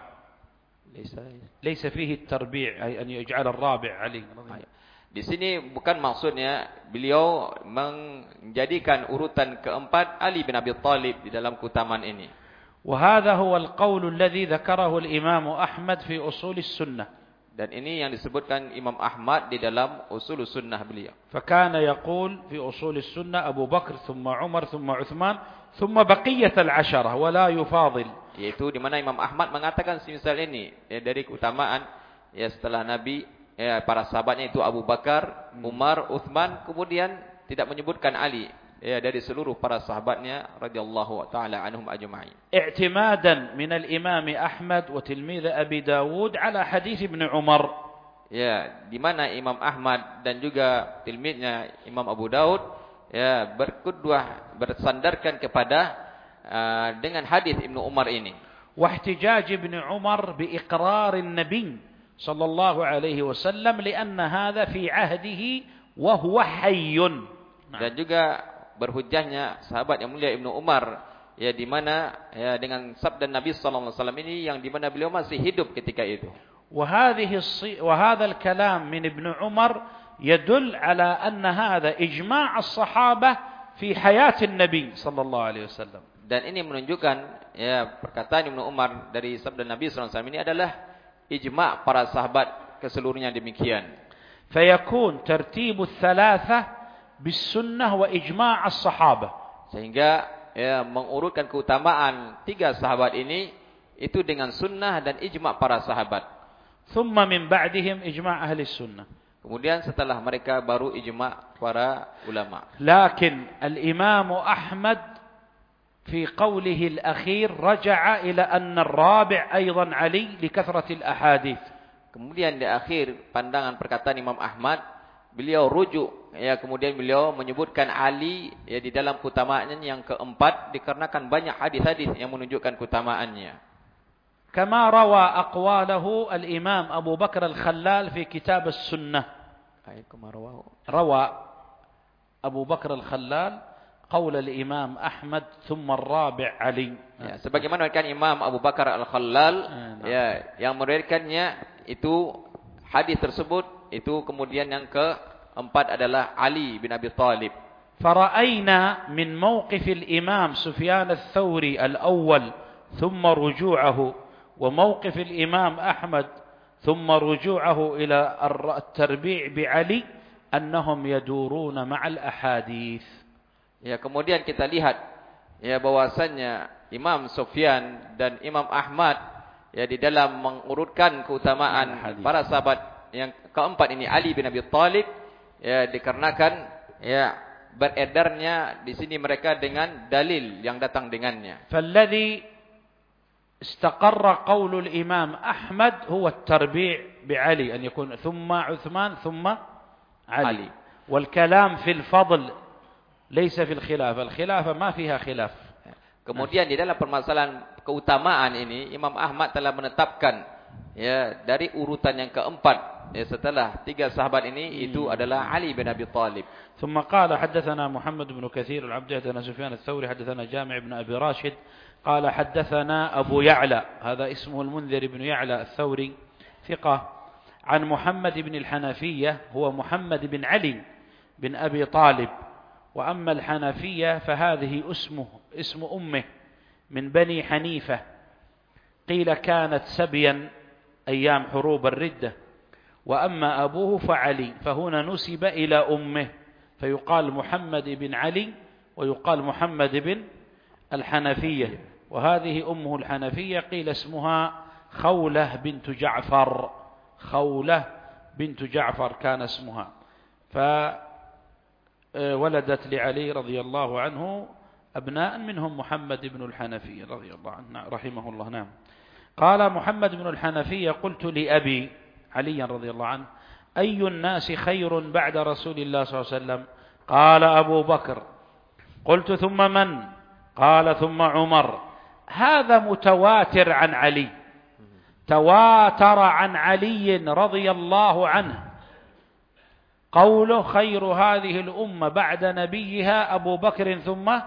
ليس فيه التربيع أي أن يجعل الرابع علي رضي الله Di sini bukan maksudnya beliau menjadikan urutan keempat Ali bin Abi Thalib di dalam keutamaan ini. وهذا هو القول الذي ذكره الإمام أحمد في أصول السنة Dan ini yang disebutkan Imam Ahmad di dalam usul sunnah beliau. فكان يقول في أصول السنة أبو بكر ثم عمر ثم عثمان ثم بقية العشرة ولا يفاضل Yaitu di mana Imam Ahmad mengatakan semisal ini ya, dari keutamaan ya setelah Nabi ya, para sahabatnya itu Abu Bakar, Umar, Uthman kemudian tidak menyebutkan Ali ya dari seluruh para sahabatnya radhiyallahu taala anhum ajma'in. اعتمادا من الإمام أحمد وتلميذ أبي داود على حديث ابن عمر Ya, di mana Imam Ahmad dan juga tilmidnya Imam Abu Daud ya berkuduah bersandarkan kepada uh, dengan hadis Ibnu Umar ini. واحتجاج ابن عمر بإقرار النبي صلى الله عليه وسلم لأن هذا في عهده وهو حي Dan juga berhujahnya sahabat yang mulia Ibnu Umar ya di mana ya dengan sabda Nabi sallallahu alaihi wasallam ini yang di mana beliau masih hidup ketika itu. وهذه الصي... وهذا الكلام من ابن عمر يدل على أن هذا إجماع الصحابة في حياة النبي صلى الله عليه وسلم Dan ini menunjukkan ya perkataan Ibnu Umar dari sabda Nabi sallallahu alaihi wasallam ini adalah ijma' para sahabat keseluruhnya demikian. فيكون ترتيب الثلاثة بالسنة وإجماع الصحابة Sehingga ya mengurutkan keutamaan tiga sahabat ini itu dengan sunnah dan ijma' para sahabat. ثم من بعدهم إجماع أهل السنة Kemudian setelah mereka baru ijma' para ulama. لكن الإمام أحمد في قوله الأخير رجع إلى أن الرابع أيضا علي لكثرة الأحاديث Kemudian di akhir pandangan perkataan Imam Ahmad, beliau rujuk ya kemudian beliau menyebutkan Ali ya di dalam keutamaannya yang keempat dikarenakan banyak hadis-hadis yang menunjukkan keutamaannya. كما روى أقواله الإمام أبو بكر الخلال في كتاب السنة روى أبو بكر الخلال قول الإمام أحمد ثم الرابع علي Ya, sebagaimana kan Imam Abu Bakar Al-Khallal Hmm, ya yang meriwayatkannya itu hadis tersebut itu kemudian yang keempat adalah Ali bin Abi Thalib. فرأينا من موقف الإمام سفيان الثوري الأول ثم رجوعه وموقف الإمام أحمد ثم رجوعه إلى الر- التربيع بعلي أنهم يدورون مع الأحاديث Ya, kemudian kita lihat ya bahwasannya Imam Sufyan dan Imam Ahmad ya di dalam mengurutkan keutamaan Hadis. para sahabat yang keempat ini Ali bin Abi Thalib ya dikarenakan ya beredarnya di sini mereka dengan dalil yang datang dengannya. فالذي استقر قول الإمام أحمد هو التربيع بعلي أن يكون ثم عثمان ثم علي, علي. والكلام في الفضل ليس في الخلافة الخلافة ما فيها خلاف Kemudian di dalam permasalahan keutamaan ini Imam Ahmad telah menetapkan ya dari urutan yang keempat setelah tiga sahabat ini itu adalah Ali bin Abi Thalib. ثم قال حدثنا محمد بن كثير العبد حدثنا سفيان الثوري حدثنا جامع بن أبي راشد قال حدثنا أبو يعلى هذا اسمه المنذر بن يعلى الثوري ثقة عن محمد بن الحنفية هو محمد بن علي بن أبي طالب. وأما الحنفية فهذه اسمه اسم أمه من بني حنيفة. قيل كانت سبيا أيام حروب الردة. وأما أبوه فعلي فهنا نسب إلى أمه فيقال محمد بن علي ويقال محمد بن الحنفية. وهذه أمه الحنفية قيل اسمها خولة بنت جعفر خولة بنت جعفر كان اسمها. فولدت لعلي رضي الله عنه أبناء منهم محمد بن الحنفية رضي الله عنه رحمه الله نعم. قال محمد بن الحنفية قلت لأبي علي رضي الله عنه أي الناس خير بعد رسول الله صلى الله عليه وسلم؟ قال أبو بكر. قلت ثم من؟ قال ثم عمر. هذا متواتر عن علي. تواتر عن علي رضي الله عنه. قوله خير هذه الأمة بعد نبيها أبو بكر ثم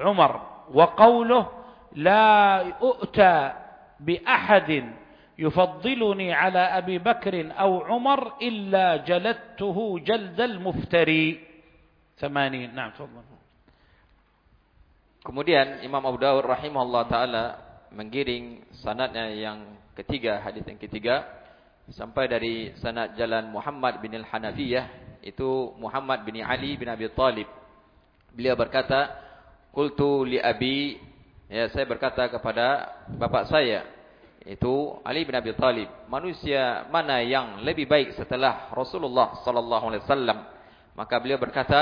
عمر. وقوله لا أؤتى بأحد يفضلني على أبي بكر أو عمر إلا جلدته جلد المفتري ثمانين نعم تفضل Kemudian Imam Abu Dawud rahimahullah taala menggiring sanadnya yang ketiga, hadis yang ketiga sampai dari sanad jalan Muhammad bin Al-Hanafiyah itu Muhammad bin Ali bin Abi Talib. Beliau berkata, "Qultu li abi" Ya, saya berkata kepada bapak saya itu Ali bin Abi Talib, manusia mana yang lebih baik setelah Rasulullah sallallahu alaihi wasallam? Maka beliau berkata,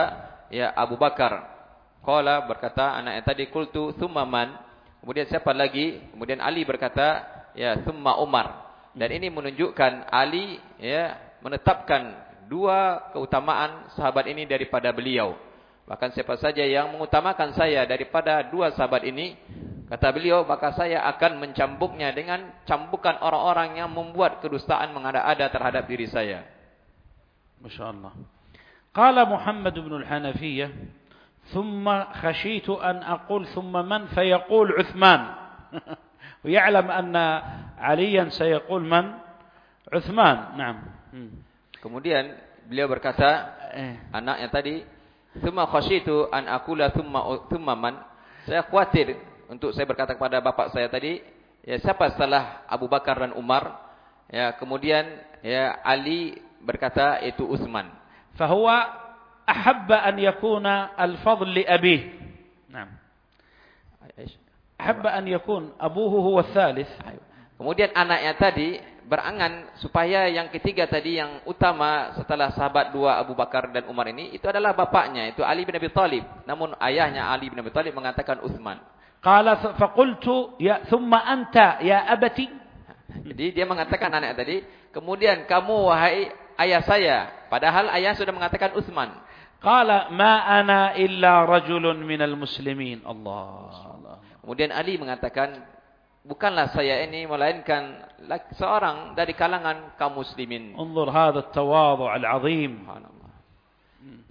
"Ya Abu Bakar." Qala berkata anak yang tadi qultu thumma man? Kemudian siapa lagi? Kemudian Ali berkata, ya thumma Umar. Dan ini menunjukkan Ali ya menetapkan dua keutamaan sahabat ini daripada beliau. Bahkan siapa saja yang mengutamakan saya daripada dua sahabat ini, kata beliau, maka saya akan mencambuknya dengan cambukan orang-orang yang membuat kedustaan mengada-ada terhadap diri saya. Masya Allah. Qala Muhammad bin Al-Hanafiyah, ثم خشيت أن أقول ثم من فيقول عثمان ويعلم أن عليا سيقول من عثمان نعم kemudian beliau berkata eh. anaknya tadi ثم خشيت أن أقول ثم ثم من saya khawatir untuk saya berkata kepada bapak saya tadi, ya, siapa salah Abu Bakar dan Umar? Ya, kemudian ya, Ali berkata itu Utsman. Fahuwa ahabba an yakuna al-fadl li abih. Naam. Ahabba an yakun abuhu huwa ats Kemudian anaknya tadi berangan supaya yang ketiga tadi yang utama setelah sahabat dua Abu Bakar dan Umar ini itu adalah bapaknya itu Ali bin Abi Thalib namun ayahnya Ali bin Abi Thalib mengatakan Uthman qala faqultu ya thumma anta ya abati jadi dia mengatakan anak tadi kemudian kamu wahai ayah saya padahal ayah sudah mengatakan Uthman Qala ma ana illa rajulun minal muslimin. Allah. Kemudian Ali mengatakan, bukanlah saya ini melainkan seorang dari kalangan kaum muslimin. Unzur hadha at-tawadhu' al-'azim.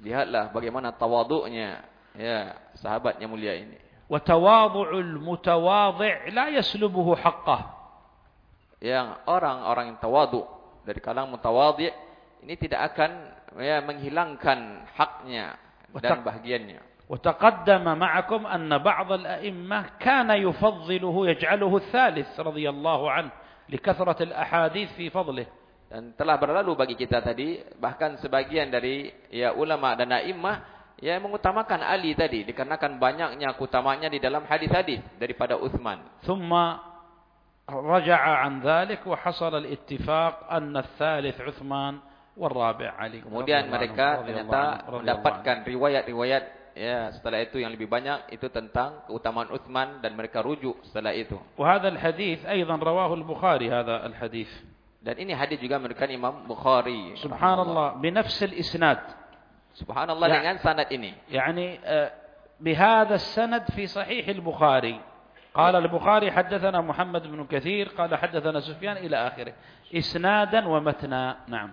Lihatlah bagaimana tawadhu'nya ya sahabat yang mulia ini. Tawadhu'ul mutawadhi' la yaslubuhu haqqah. Yang orang-orang yang tawadhu' dari kalangan mutawadhi' ini tidak akan ya menghilangkan haknya dan bahagiannya. وتقدم معكم أن بعض الأئمة كان يفضله يجعله الثالث رضي الله عنه لكثرة الأحاديث في فضله. Dan telah berlalu bagi kita tadi bahkan sebagian dari ya ulama dan a'immah Ya mengutamakan Ali tadi dikarenakan banyaknya keutamanya di dalam hadis-hadis daripada Uthman. Thumma raja'a an dhalik wa hasal al-ittifaq anna al thalith Uthman wal rabi' Ali. Kemudian mereka ternyata mendapatkan riwayat-riwayat ya setelah itu yang lebih banyak itu tentang keutamaan Uthman dan mereka rujuk setelah itu. Wa al hadis, aidan rawahu al-Bukhari hadha al-hadis. Dan ini hadis juga menurutkan Imam Bukhari. Subhanallah, binafsil isnad. Subhanallah dengan sanad ini. يعني بهذا السند في صحيح البخاري. قال البخاري حدثنا محمد بن كثير قال حدثنا سفيان إلى آخره إسنادا ومتنا نعم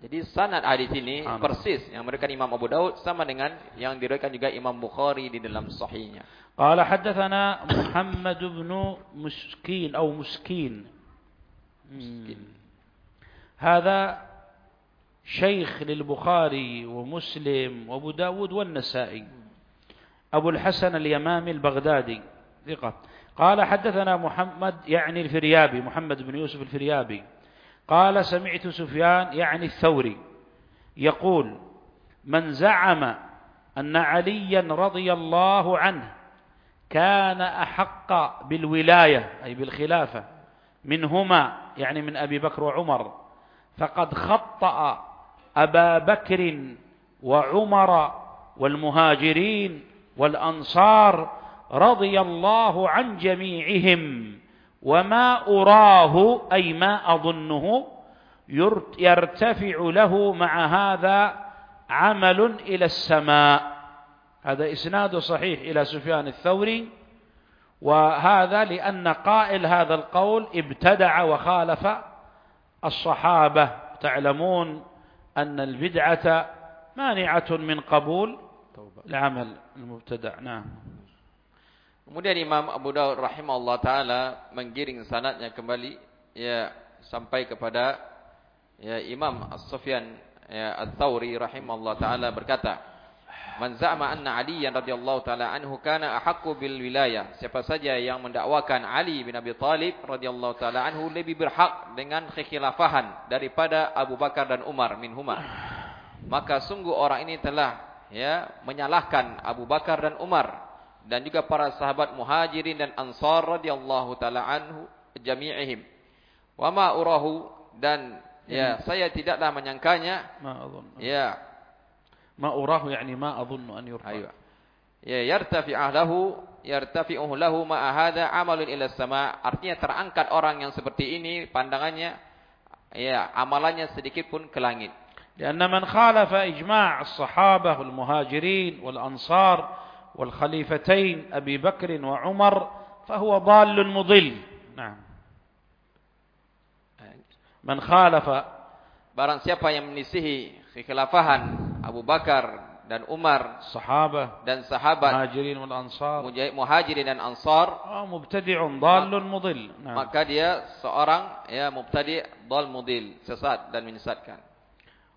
Jadi sanad hadis ini persis yang mereka Imam Abu Daud sama dengan yang diriwayatkan juga Imam Bukhari di dalam sahihnya. قال حدثنا محمد بن مسكين أو مسكين. مسكين. هذا شيخ للبخاري ومسلم وابو داود والنسائي. أبو الحسن اليمامي البغدادي ثقة. قال حدثنا محمد يعني الفريابي محمد بن يوسف الفريابي. قال سمعت سفيان يعني الثوري يقول من زعم أن عليا رضي الله عنه كان أحق بالولاية أي بالخلافة منهما يعني من أبي بكر وعمر فقد خطأ أبا بكر وعمر والمهاجرين والأنصار رضي الله عن جميعهم وما أراه أي ما أظنه يرتفع له مع هذا عمل إلى السماء. هذا إسناد صحيح إلى سفيان الثوري وهذا لأن قائل هذا القول ابتدع وخالف الصحابة. تعلمون أن البدعة مانعة من قبول العمل المبتدع نعم Kemudian Imam Abu Dawud rahimahullah taala menggiring sanadnya kembali ya sampai kepada ya Imam As-Sufyan ya Ats-Tsauri rahimahullah taala berkata Man za'ama anna Ali radhiyallahu taala anhu kana ahaqqu bil wilayah. Siapa saja yang mendakwakan Ali bin Abi Thalib radhiyallahu taala anhu lebih berhak dengan kekhilafahan daripada Abu Bakar dan Umar minhuma. Maka sungguh orang ini telah ya menyalahkan Abu Bakar dan Umar dan juga para sahabat Muhajirin dan Ansar radhiyallahu taala anhu jami'ihim. Wa ma urahu dan ya saya tidaklah menyangkanya. Ya ما أراه يعني ما أظن أن يرفع. أيوة. يرتفع له يرتفع له ما هذا عمل إلى السماء. Artinya terangkat orang yang seperti ini pandangannya ya amalannya sedikit pun ke langit. لأن من خالف إجماع الصحابة والمهاجرين والأنصار والخليفتين أبي بكر وعمر فهو ضال مضل. نعم. أه. من خالف barang siapa yang menisihi kekhilafahan Abu Bakar dan Umar sahabat dan sahabat muhajirin dan ansar. Muhajirin dan ansar. Ah, mubtadi'un dhalun mudil. Nah. maka dia seorang ya mubtadi' dhal mudil sesat dan menyesatkan.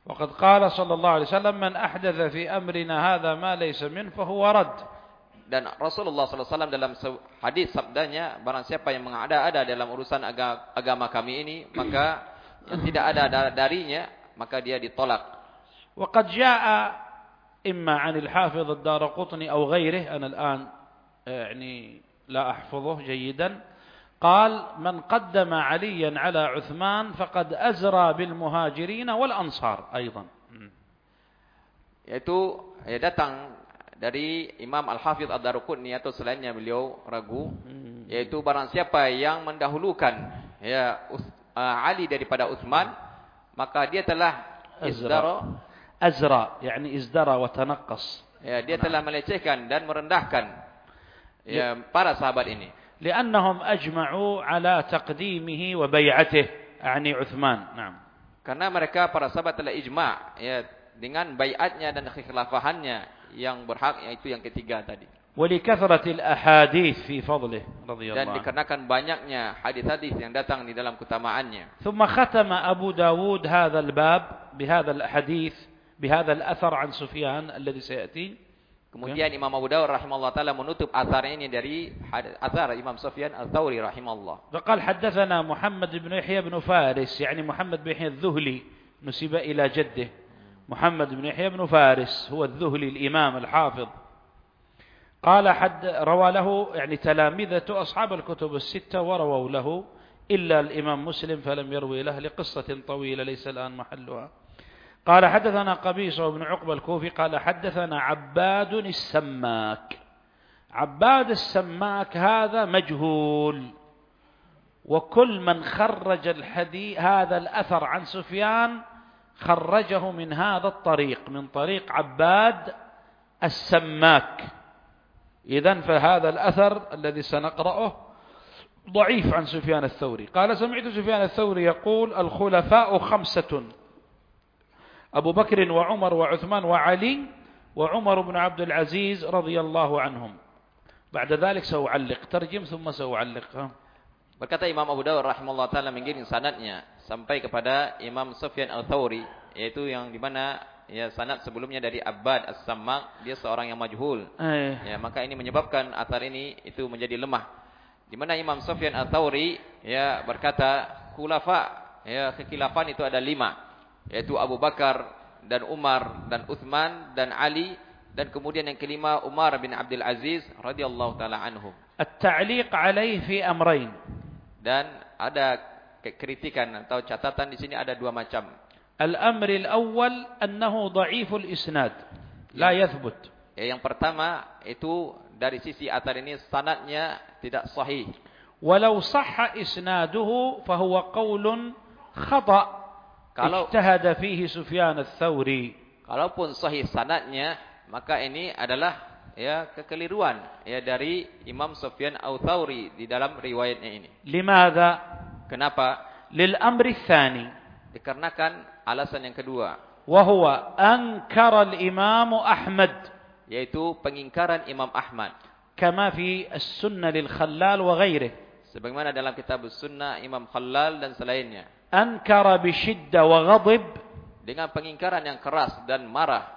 Waqad qala sallallahu alaihi wasallam man ahdatha fi amrina hadha ma laysa min fa huwa rad dan Rasulullah SAW dalam hadis sabdanya barang siapa yang mengada-ada dalam urusan agama kami ini maka yang tidak ada darinya maka dia ditolak. وقد جاء إما عن الحافظ الدار قطني أو غيره أنا الآن يعني لا أحفظه جيدا قال من قدم عليا على عثمان فقد أزرى بالمهاجرين والأنصار أيضا yaitu ya datang dari Imam Al-Hafidh Ad-Daruqutni atau selainnya beliau ragu hmm. yaitu barang siapa yang mendahulukan ya Ali daripada Uthman maka dia telah izdara azra yani izdara wa tanaqqas ya dia telah melecehkan dan merendahkan ya para sahabat ini li'annahum ajma'u ala taqdimihi wa bay'atihi yani Uthman na'am karena mereka para sahabat telah ijma' ya dengan baiatnya dan kekhilafahannya yang berhak yaitu yang ketiga tadi ولكثرة الأحاديث في فضله رضي الله dan dikarenakan banyaknya hadis-hadis yang datang di dalam keutamaannya ثم ختم أبو داود هذا الباب بهذا الحديث بهذا الأثر عن سفيان الذي سيأتي. Kemudian Imam Abu Dawud rahimahullah taala menutup athar ini dari athar Imam Sufyan Al-Thawri rahimahullah. فقال حدثنا محمد بن يحيى بن فارس يعني محمد بن يحيى الذهلي نسب إلى جده محمد بن يحيى بن فارس هو الذهلي الإمام الحافظ قال حد روى له يعني تلامذة أصحاب الكتب الستة ورووا له إلا الإمام مسلم فلم يروي له لقصة طويلة ليس الآن محلها قال حدثنا قبيصة بن عقبة الكوفي قال حدثنا عباد السماك. عباد السماك هذا مجهول وكل من خرج الحديث هذا الأثر عن سفيان خرجه من هذا الطريق من طريق عباد السماك. إذا فهذا الأثر الذي سنقرأه ضعيف عن سفيان الثوري. قال سمعت سفيان الثوري يقول الخلفاء خمسة. أبو بكر وعمر وعثمان وعلي وعمر بن عبد العزيز رضي الله عنهم بعد ذلك سأعلق ترجم ثم سأعلق Berkata Imam Abu Dawud rahimahullah taala mengiring sanadnya sampai kepada Imam Sufyan Al-Thawri yaitu yang di mana ya sanad sebelumnya dari Abbad As-Sammak dia seorang yang majhul. Eh. Ya maka ini menyebabkan atar ini itu menjadi lemah. Di mana Imam Sufyan Al-Thawri ya berkata khulafa ya kekhilafan itu ada lima yaitu Abu Bakar dan Umar dan Uthman dan Ali dan kemudian yang kelima Umar bin Abdul Aziz radhiyallahu taala anhum. At-ta'liq alaihi fi amrayn. Dan ada kritikan atau catatan di sini ada dua macam. Al-amr al-awwal annahu dha'if al-isnad. La yathbut. Ya, yang pertama itu dari sisi atar ini sanadnya tidak sahih. Walau sahha isnaduhu fa huwa qaulun khata' kalau ijtahada fihi Sufyan ats-Tsauri kalaupun sahih sanadnya maka ini adalah ya kekeliruan ya dari Imam Sufyan ats-Tsauri di dalam riwayatnya ini. Limadha? Kenapa? Lil amri tsani dikarenakan alasan yang kedua. Wa huwa ankara al-Imam Ahmad. Yaitu pengingkaran Imam Ahmad. Kama fi as-sunnah lil Khallal wa ghairihi sebagaimana dalam kitab Sunnah Imam Khallal dan selainnya. أنكر بشدة وغضب Dengan pengingkaran yang keras dan marah.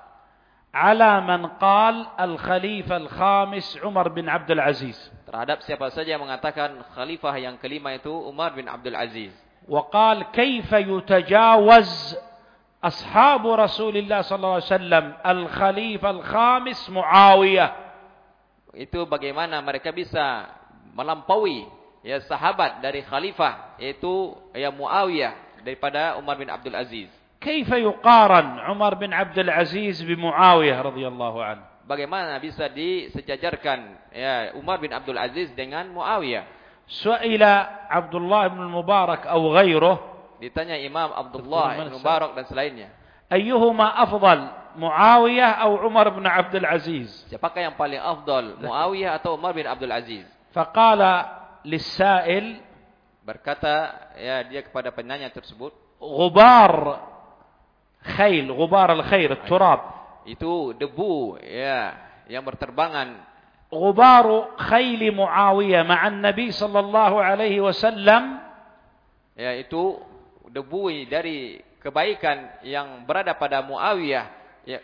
على من قال الخليفة الخامس عمر بن عبد العزيز Terhadap siapa saja yang mengatakan khalifah yang kelima itu Umar bin Abdul Aziz. وقال كيف يتجاوز أصحاب رسول الله صلى الله عليه وسلم الخليفة الخامس معاوية Itu bagaimana mereka bisa melampaui ya sahabat dari khalifah yaitu ya Muawiyah daripada Umar bin Abdul Aziz. كيف يقارن عمر بن عبد العزيز بمعاوية رضي الله عنه Bagaimana bisa disejajarkan ya Umar bin Abdul Aziz dengan Muawiyah? سئل عبد الله بن المبارك أو غيره Ditanya Imam Abdullah bin Mubarak dan selainnya. أيهما أفضل معاوية أو عمر بن عبد العزيز Siapakah yang paling afdal, Muawiyah atau Umar bin Abdul Aziz? فقال للسائل berkata ya dia kepada penanya tersebut غبار خيل غبار الخير التراب itu debu ya yang berterbangan. غبار خيل Muawiyah مع النبي صلى الله عليه وسلم ya itu debu dari kebaikan yang berada pada Muawiyah. Ya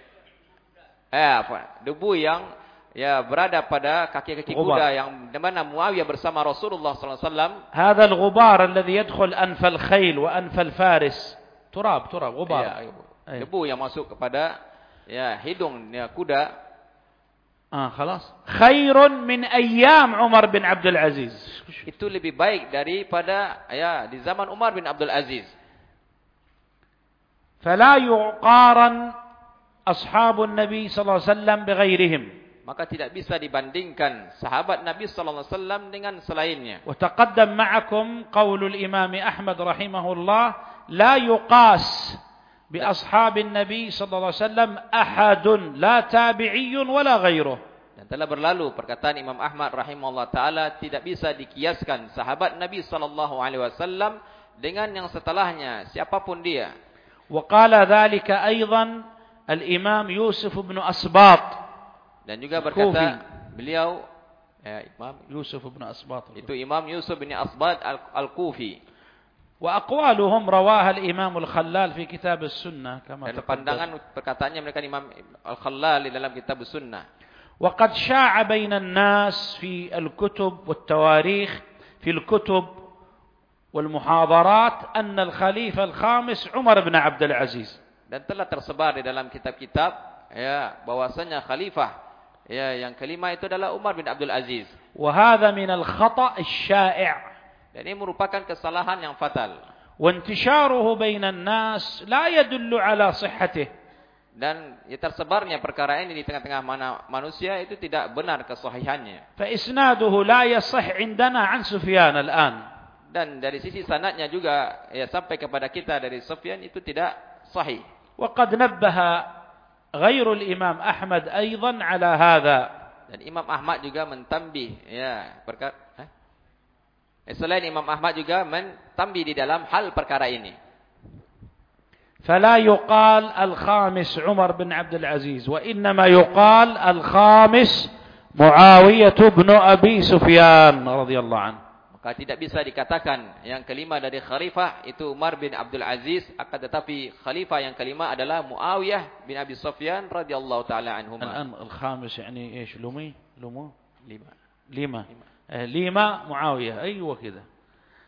eh, apa debu yang ya berada pada kaki-kaki Ghubar. kuda yang di mana Muawiyah bersama Rasulullah sallallahu alaihi wasallam هذا الغبار الذي يدخل أنف الخيل وأنف الفارس تراب تراب غبار ya, أي. debu yang masuk kepada ya hidung ya kuda آه خلاص خير من أيام عمر بن عبد العزيز itu lebih baik daripada ya di zaman Umar bin Abdul Aziz فلا يقارن أصحاب النبي صلى الله عليه وسلم بغيرهم maka tidak bisa dibandingkan sahabat Nabi sallallahu alaihi wasallam dengan selainnya. Wa taqaddam ma'akum qaulul Imam Ahmad rahimahullah la yuqas bi ashabin Nabi sallallahu alaihi wasallam ahadun la tabi'iyyun wala ghairuh. Dan telah berlalu perkataan Imam Ahmad rahimahullah taala tidak bisa dikiaskan sahabat Nabi sallallahu alaihi wasallam dengan yang setelahnya siapapun dia. Wa qala dhalika aidan al-Imam Yusuf bin Asbat Dan juga berkata beliau ya, Imam Yusuf bin Asbat. Itu Imam Yusuf bin Asbat Al-Kufi. Wa aqwaluhum rawaha al-Imam Al-Khallal fi Kitab As-Sunnah kama Dan pandangan perkataannya mereka Imam Al-Khallal di dalam Kitab As-Sunnah. Wa qad sya'a baina an-nas fi al-kutub wat-tawarikh fi al-kutub والمحاضرات أن الخليفة الخامس عمر بن عبد العزيز dan telah tersebar di dalam kitab-kitab ya bahwasanya khalifah Ya, yang kelima itu adalah Umar bin Abdul Aziz. Wahada min al khata' al Shaa'ir. Dan ini merupakan kesalahan yang fatal. Wantisharuhu bina nas la yadullu ala sihhatih. Dan ya, tersebarnya perkara ini di tengah-tengah mana manusia itu tidak benar kesahihannya. Fa isnaduhu la yasih indana an Sufyan al-an. Dan dari sisi sanatnya juga ya, sampai kepada kita dari Sufyan itu tidak sahih. Wa qad nabbaha غير الإمام أحمد أيضا على هذا Dan Imam Ahmad juga mentambih ya perkara eh? Selain Imam Ahmad juga mentambih di dalam hal perkara ini. فلا يقال الخامس عمر بن عبد العزيز وإنما يقال الخامس معاوية بن أبي سفيان رضي الله عنه Maka tidak bisa dikatakan yang kelima dari khalifah itu Umar bin Abdul Aziz akan tetapi khalifah yang kelima adalah Muawiyah bin Abi Sufyan radhiyallahu taala anhuma. الآن الخامس يعني إيش لمي لمو Lima. ليما آه، ليما معاوية أيوة كذا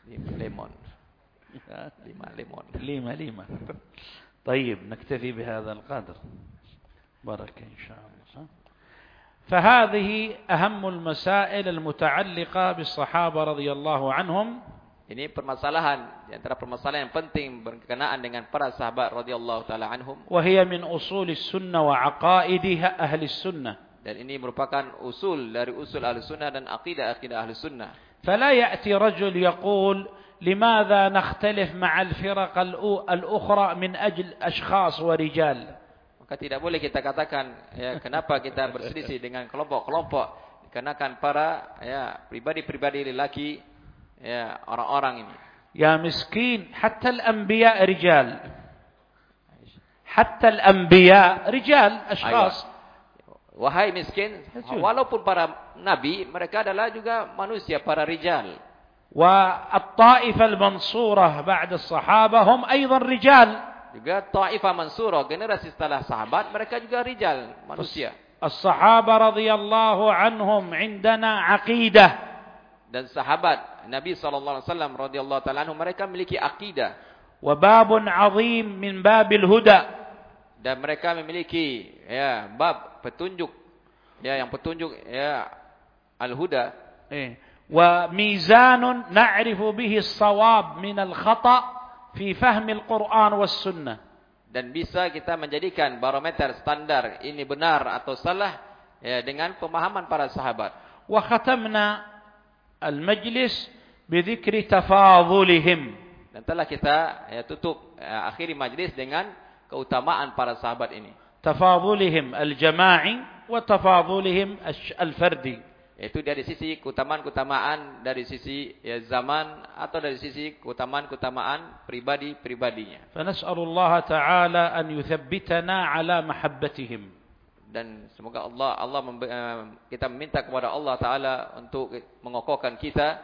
Lima lemon. Lima lemon. ليما ليما طيب نكتفي بهذا القدر بركة إن شاء الله ها؟ فهذه أهم المسائل المتعلقة بالصحابة رضي الله عنهم Ini permasalahan antara permasalahan yang penting berkenaan dengan para sahabat radhiyallahu taala anhum. Wahia min usul sunnah wa aqaidiha ahli sunnah. Dan ini merupakan usul dari usul ahli sunnah dan aqidah aqidah ahli sunnah. Fala ya'ti rajul yaqul limadha nakhtalif ma'a al-firaq al-ukhra min ajl ashkhas wa rijal. Maka tidak boleh kita katakan ya kenapa kita berselisih dengan kelompok-kelompok dikarenakan para ya pribadi-pribadi lelaki ya orang-orang ini. يا مسكين حتى الأنبياء رجال حتى الأنبياء رجال أشخاص wahai miskin, Betul. walaupun para nabi, mereka adalah juga manusia, para rijal. والطائفة المنصورة بعد الصحابة هم أيضا رجال juga Taifah Mansurah generasi setelah sahabat mereka juga rijal manusia. As-sahabah radhiyallahu anhum indana aqidah. Dan sahabat Nabi sallallahu alaihi wasallam radhiyallahu taala anhum mereka memiliki aqidah. Wa babun azim min babil huda. Dan mereka memiliki ya bab petunjuk. Ya yang petunjuk ya al huda eh wa mizanun na'rifu bihi as-sawab min al khata' fi fahmi al-Qur'an was-sunnah dan bisa kita menjadikan barometer standar ini benar atau salah ya, dengan pemahaman para sahabat. Wa khatamna al-majlis bi dhikri tafadhulihim. Dan telah kita ya, tutup ya, akhiri majlis dengan keutamaan para sahabat ini. Tafadhulihim al-jama'i wa tafadhulihim al-fardi. Itu dari sisi keutamaan-keutamaan dari sisi ya, zaman atau dari sisi keutamaan-keutamaan pribadi-pribadinya. Fanas'alullah ta'ala an yuthabbitana ala mahabbatihim. Dan semoga Allah Allah eh, kita meminta kepada Allah taala untuk mengokohkan kita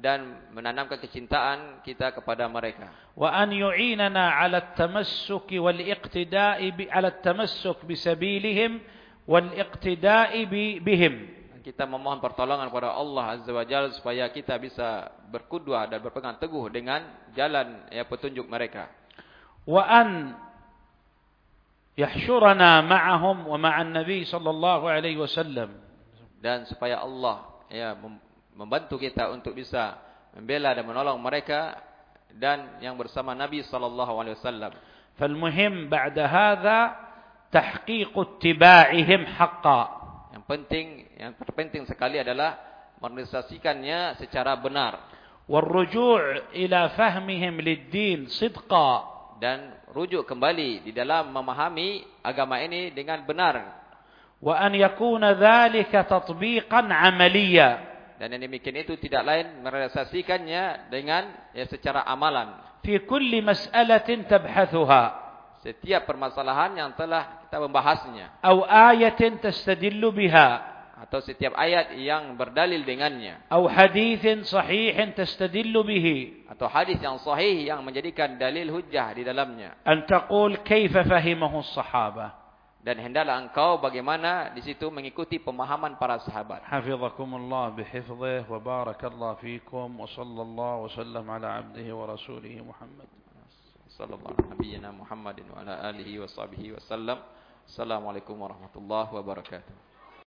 dan menanamkan kecintaan kita kepada mereka. Wa an yu'inana 'ala at-tamassuk wal iqtida'i bi 'ala at-tamassuk bi sabilihim wal iqtida'i bihim Kita memohon pertolongan kepada Allah Azza wa Jalla supaya kita bisa berkudua dan berpegang teguh dengan jalan ya petunjuk mereka. وأن يحشرنا معهم ومع النبي صلى الله عليه وسلم Dan supaya Allah ya mem- membantu kita untuk bisa membela dan menolong mereka dan yang bersama Nabi sallallahu alaihi wasallam. فالمهم بعد هذا تحقيق اتباعهم حقا yang penting, yang terpenting sekali adalah merealisasikannya secara benar. Warujuh ila fahmihim lidin sidqa dan rujuk kembali di dalam memahami agama ini dengan benar. Wa an yakuna dzalika tatbiqan amaliyah dan yang demikian itu tidak lain merealisasikannya dengan ya, secara amalan. Fi kulli mas'alatin tabhathuha setiap permasalahan yang telah kita membahasnya. Atau ayatin tastadillu biha. Atau setiap ayat yang berdalil dengannya. Atau hadisin sahihin tastadillu bihi. Atau hadis yang sahih yang menjadikan dalil hujjah di dalamnya. An taqul kaifa fahimahu as-sahabah dan hendaklah engkau bagaimana di situ mengikuti pemahaman para sahabat. hafizakumullah Allah bihifzih wa barakallahu fikum wa sallallahu wa sallam ala abdihi wa rasulihi Muhammad. صلى الله على نبينا محمد وعلى آله وصحبه وسلم. السلام عليكم ورحمة الله وبركاته.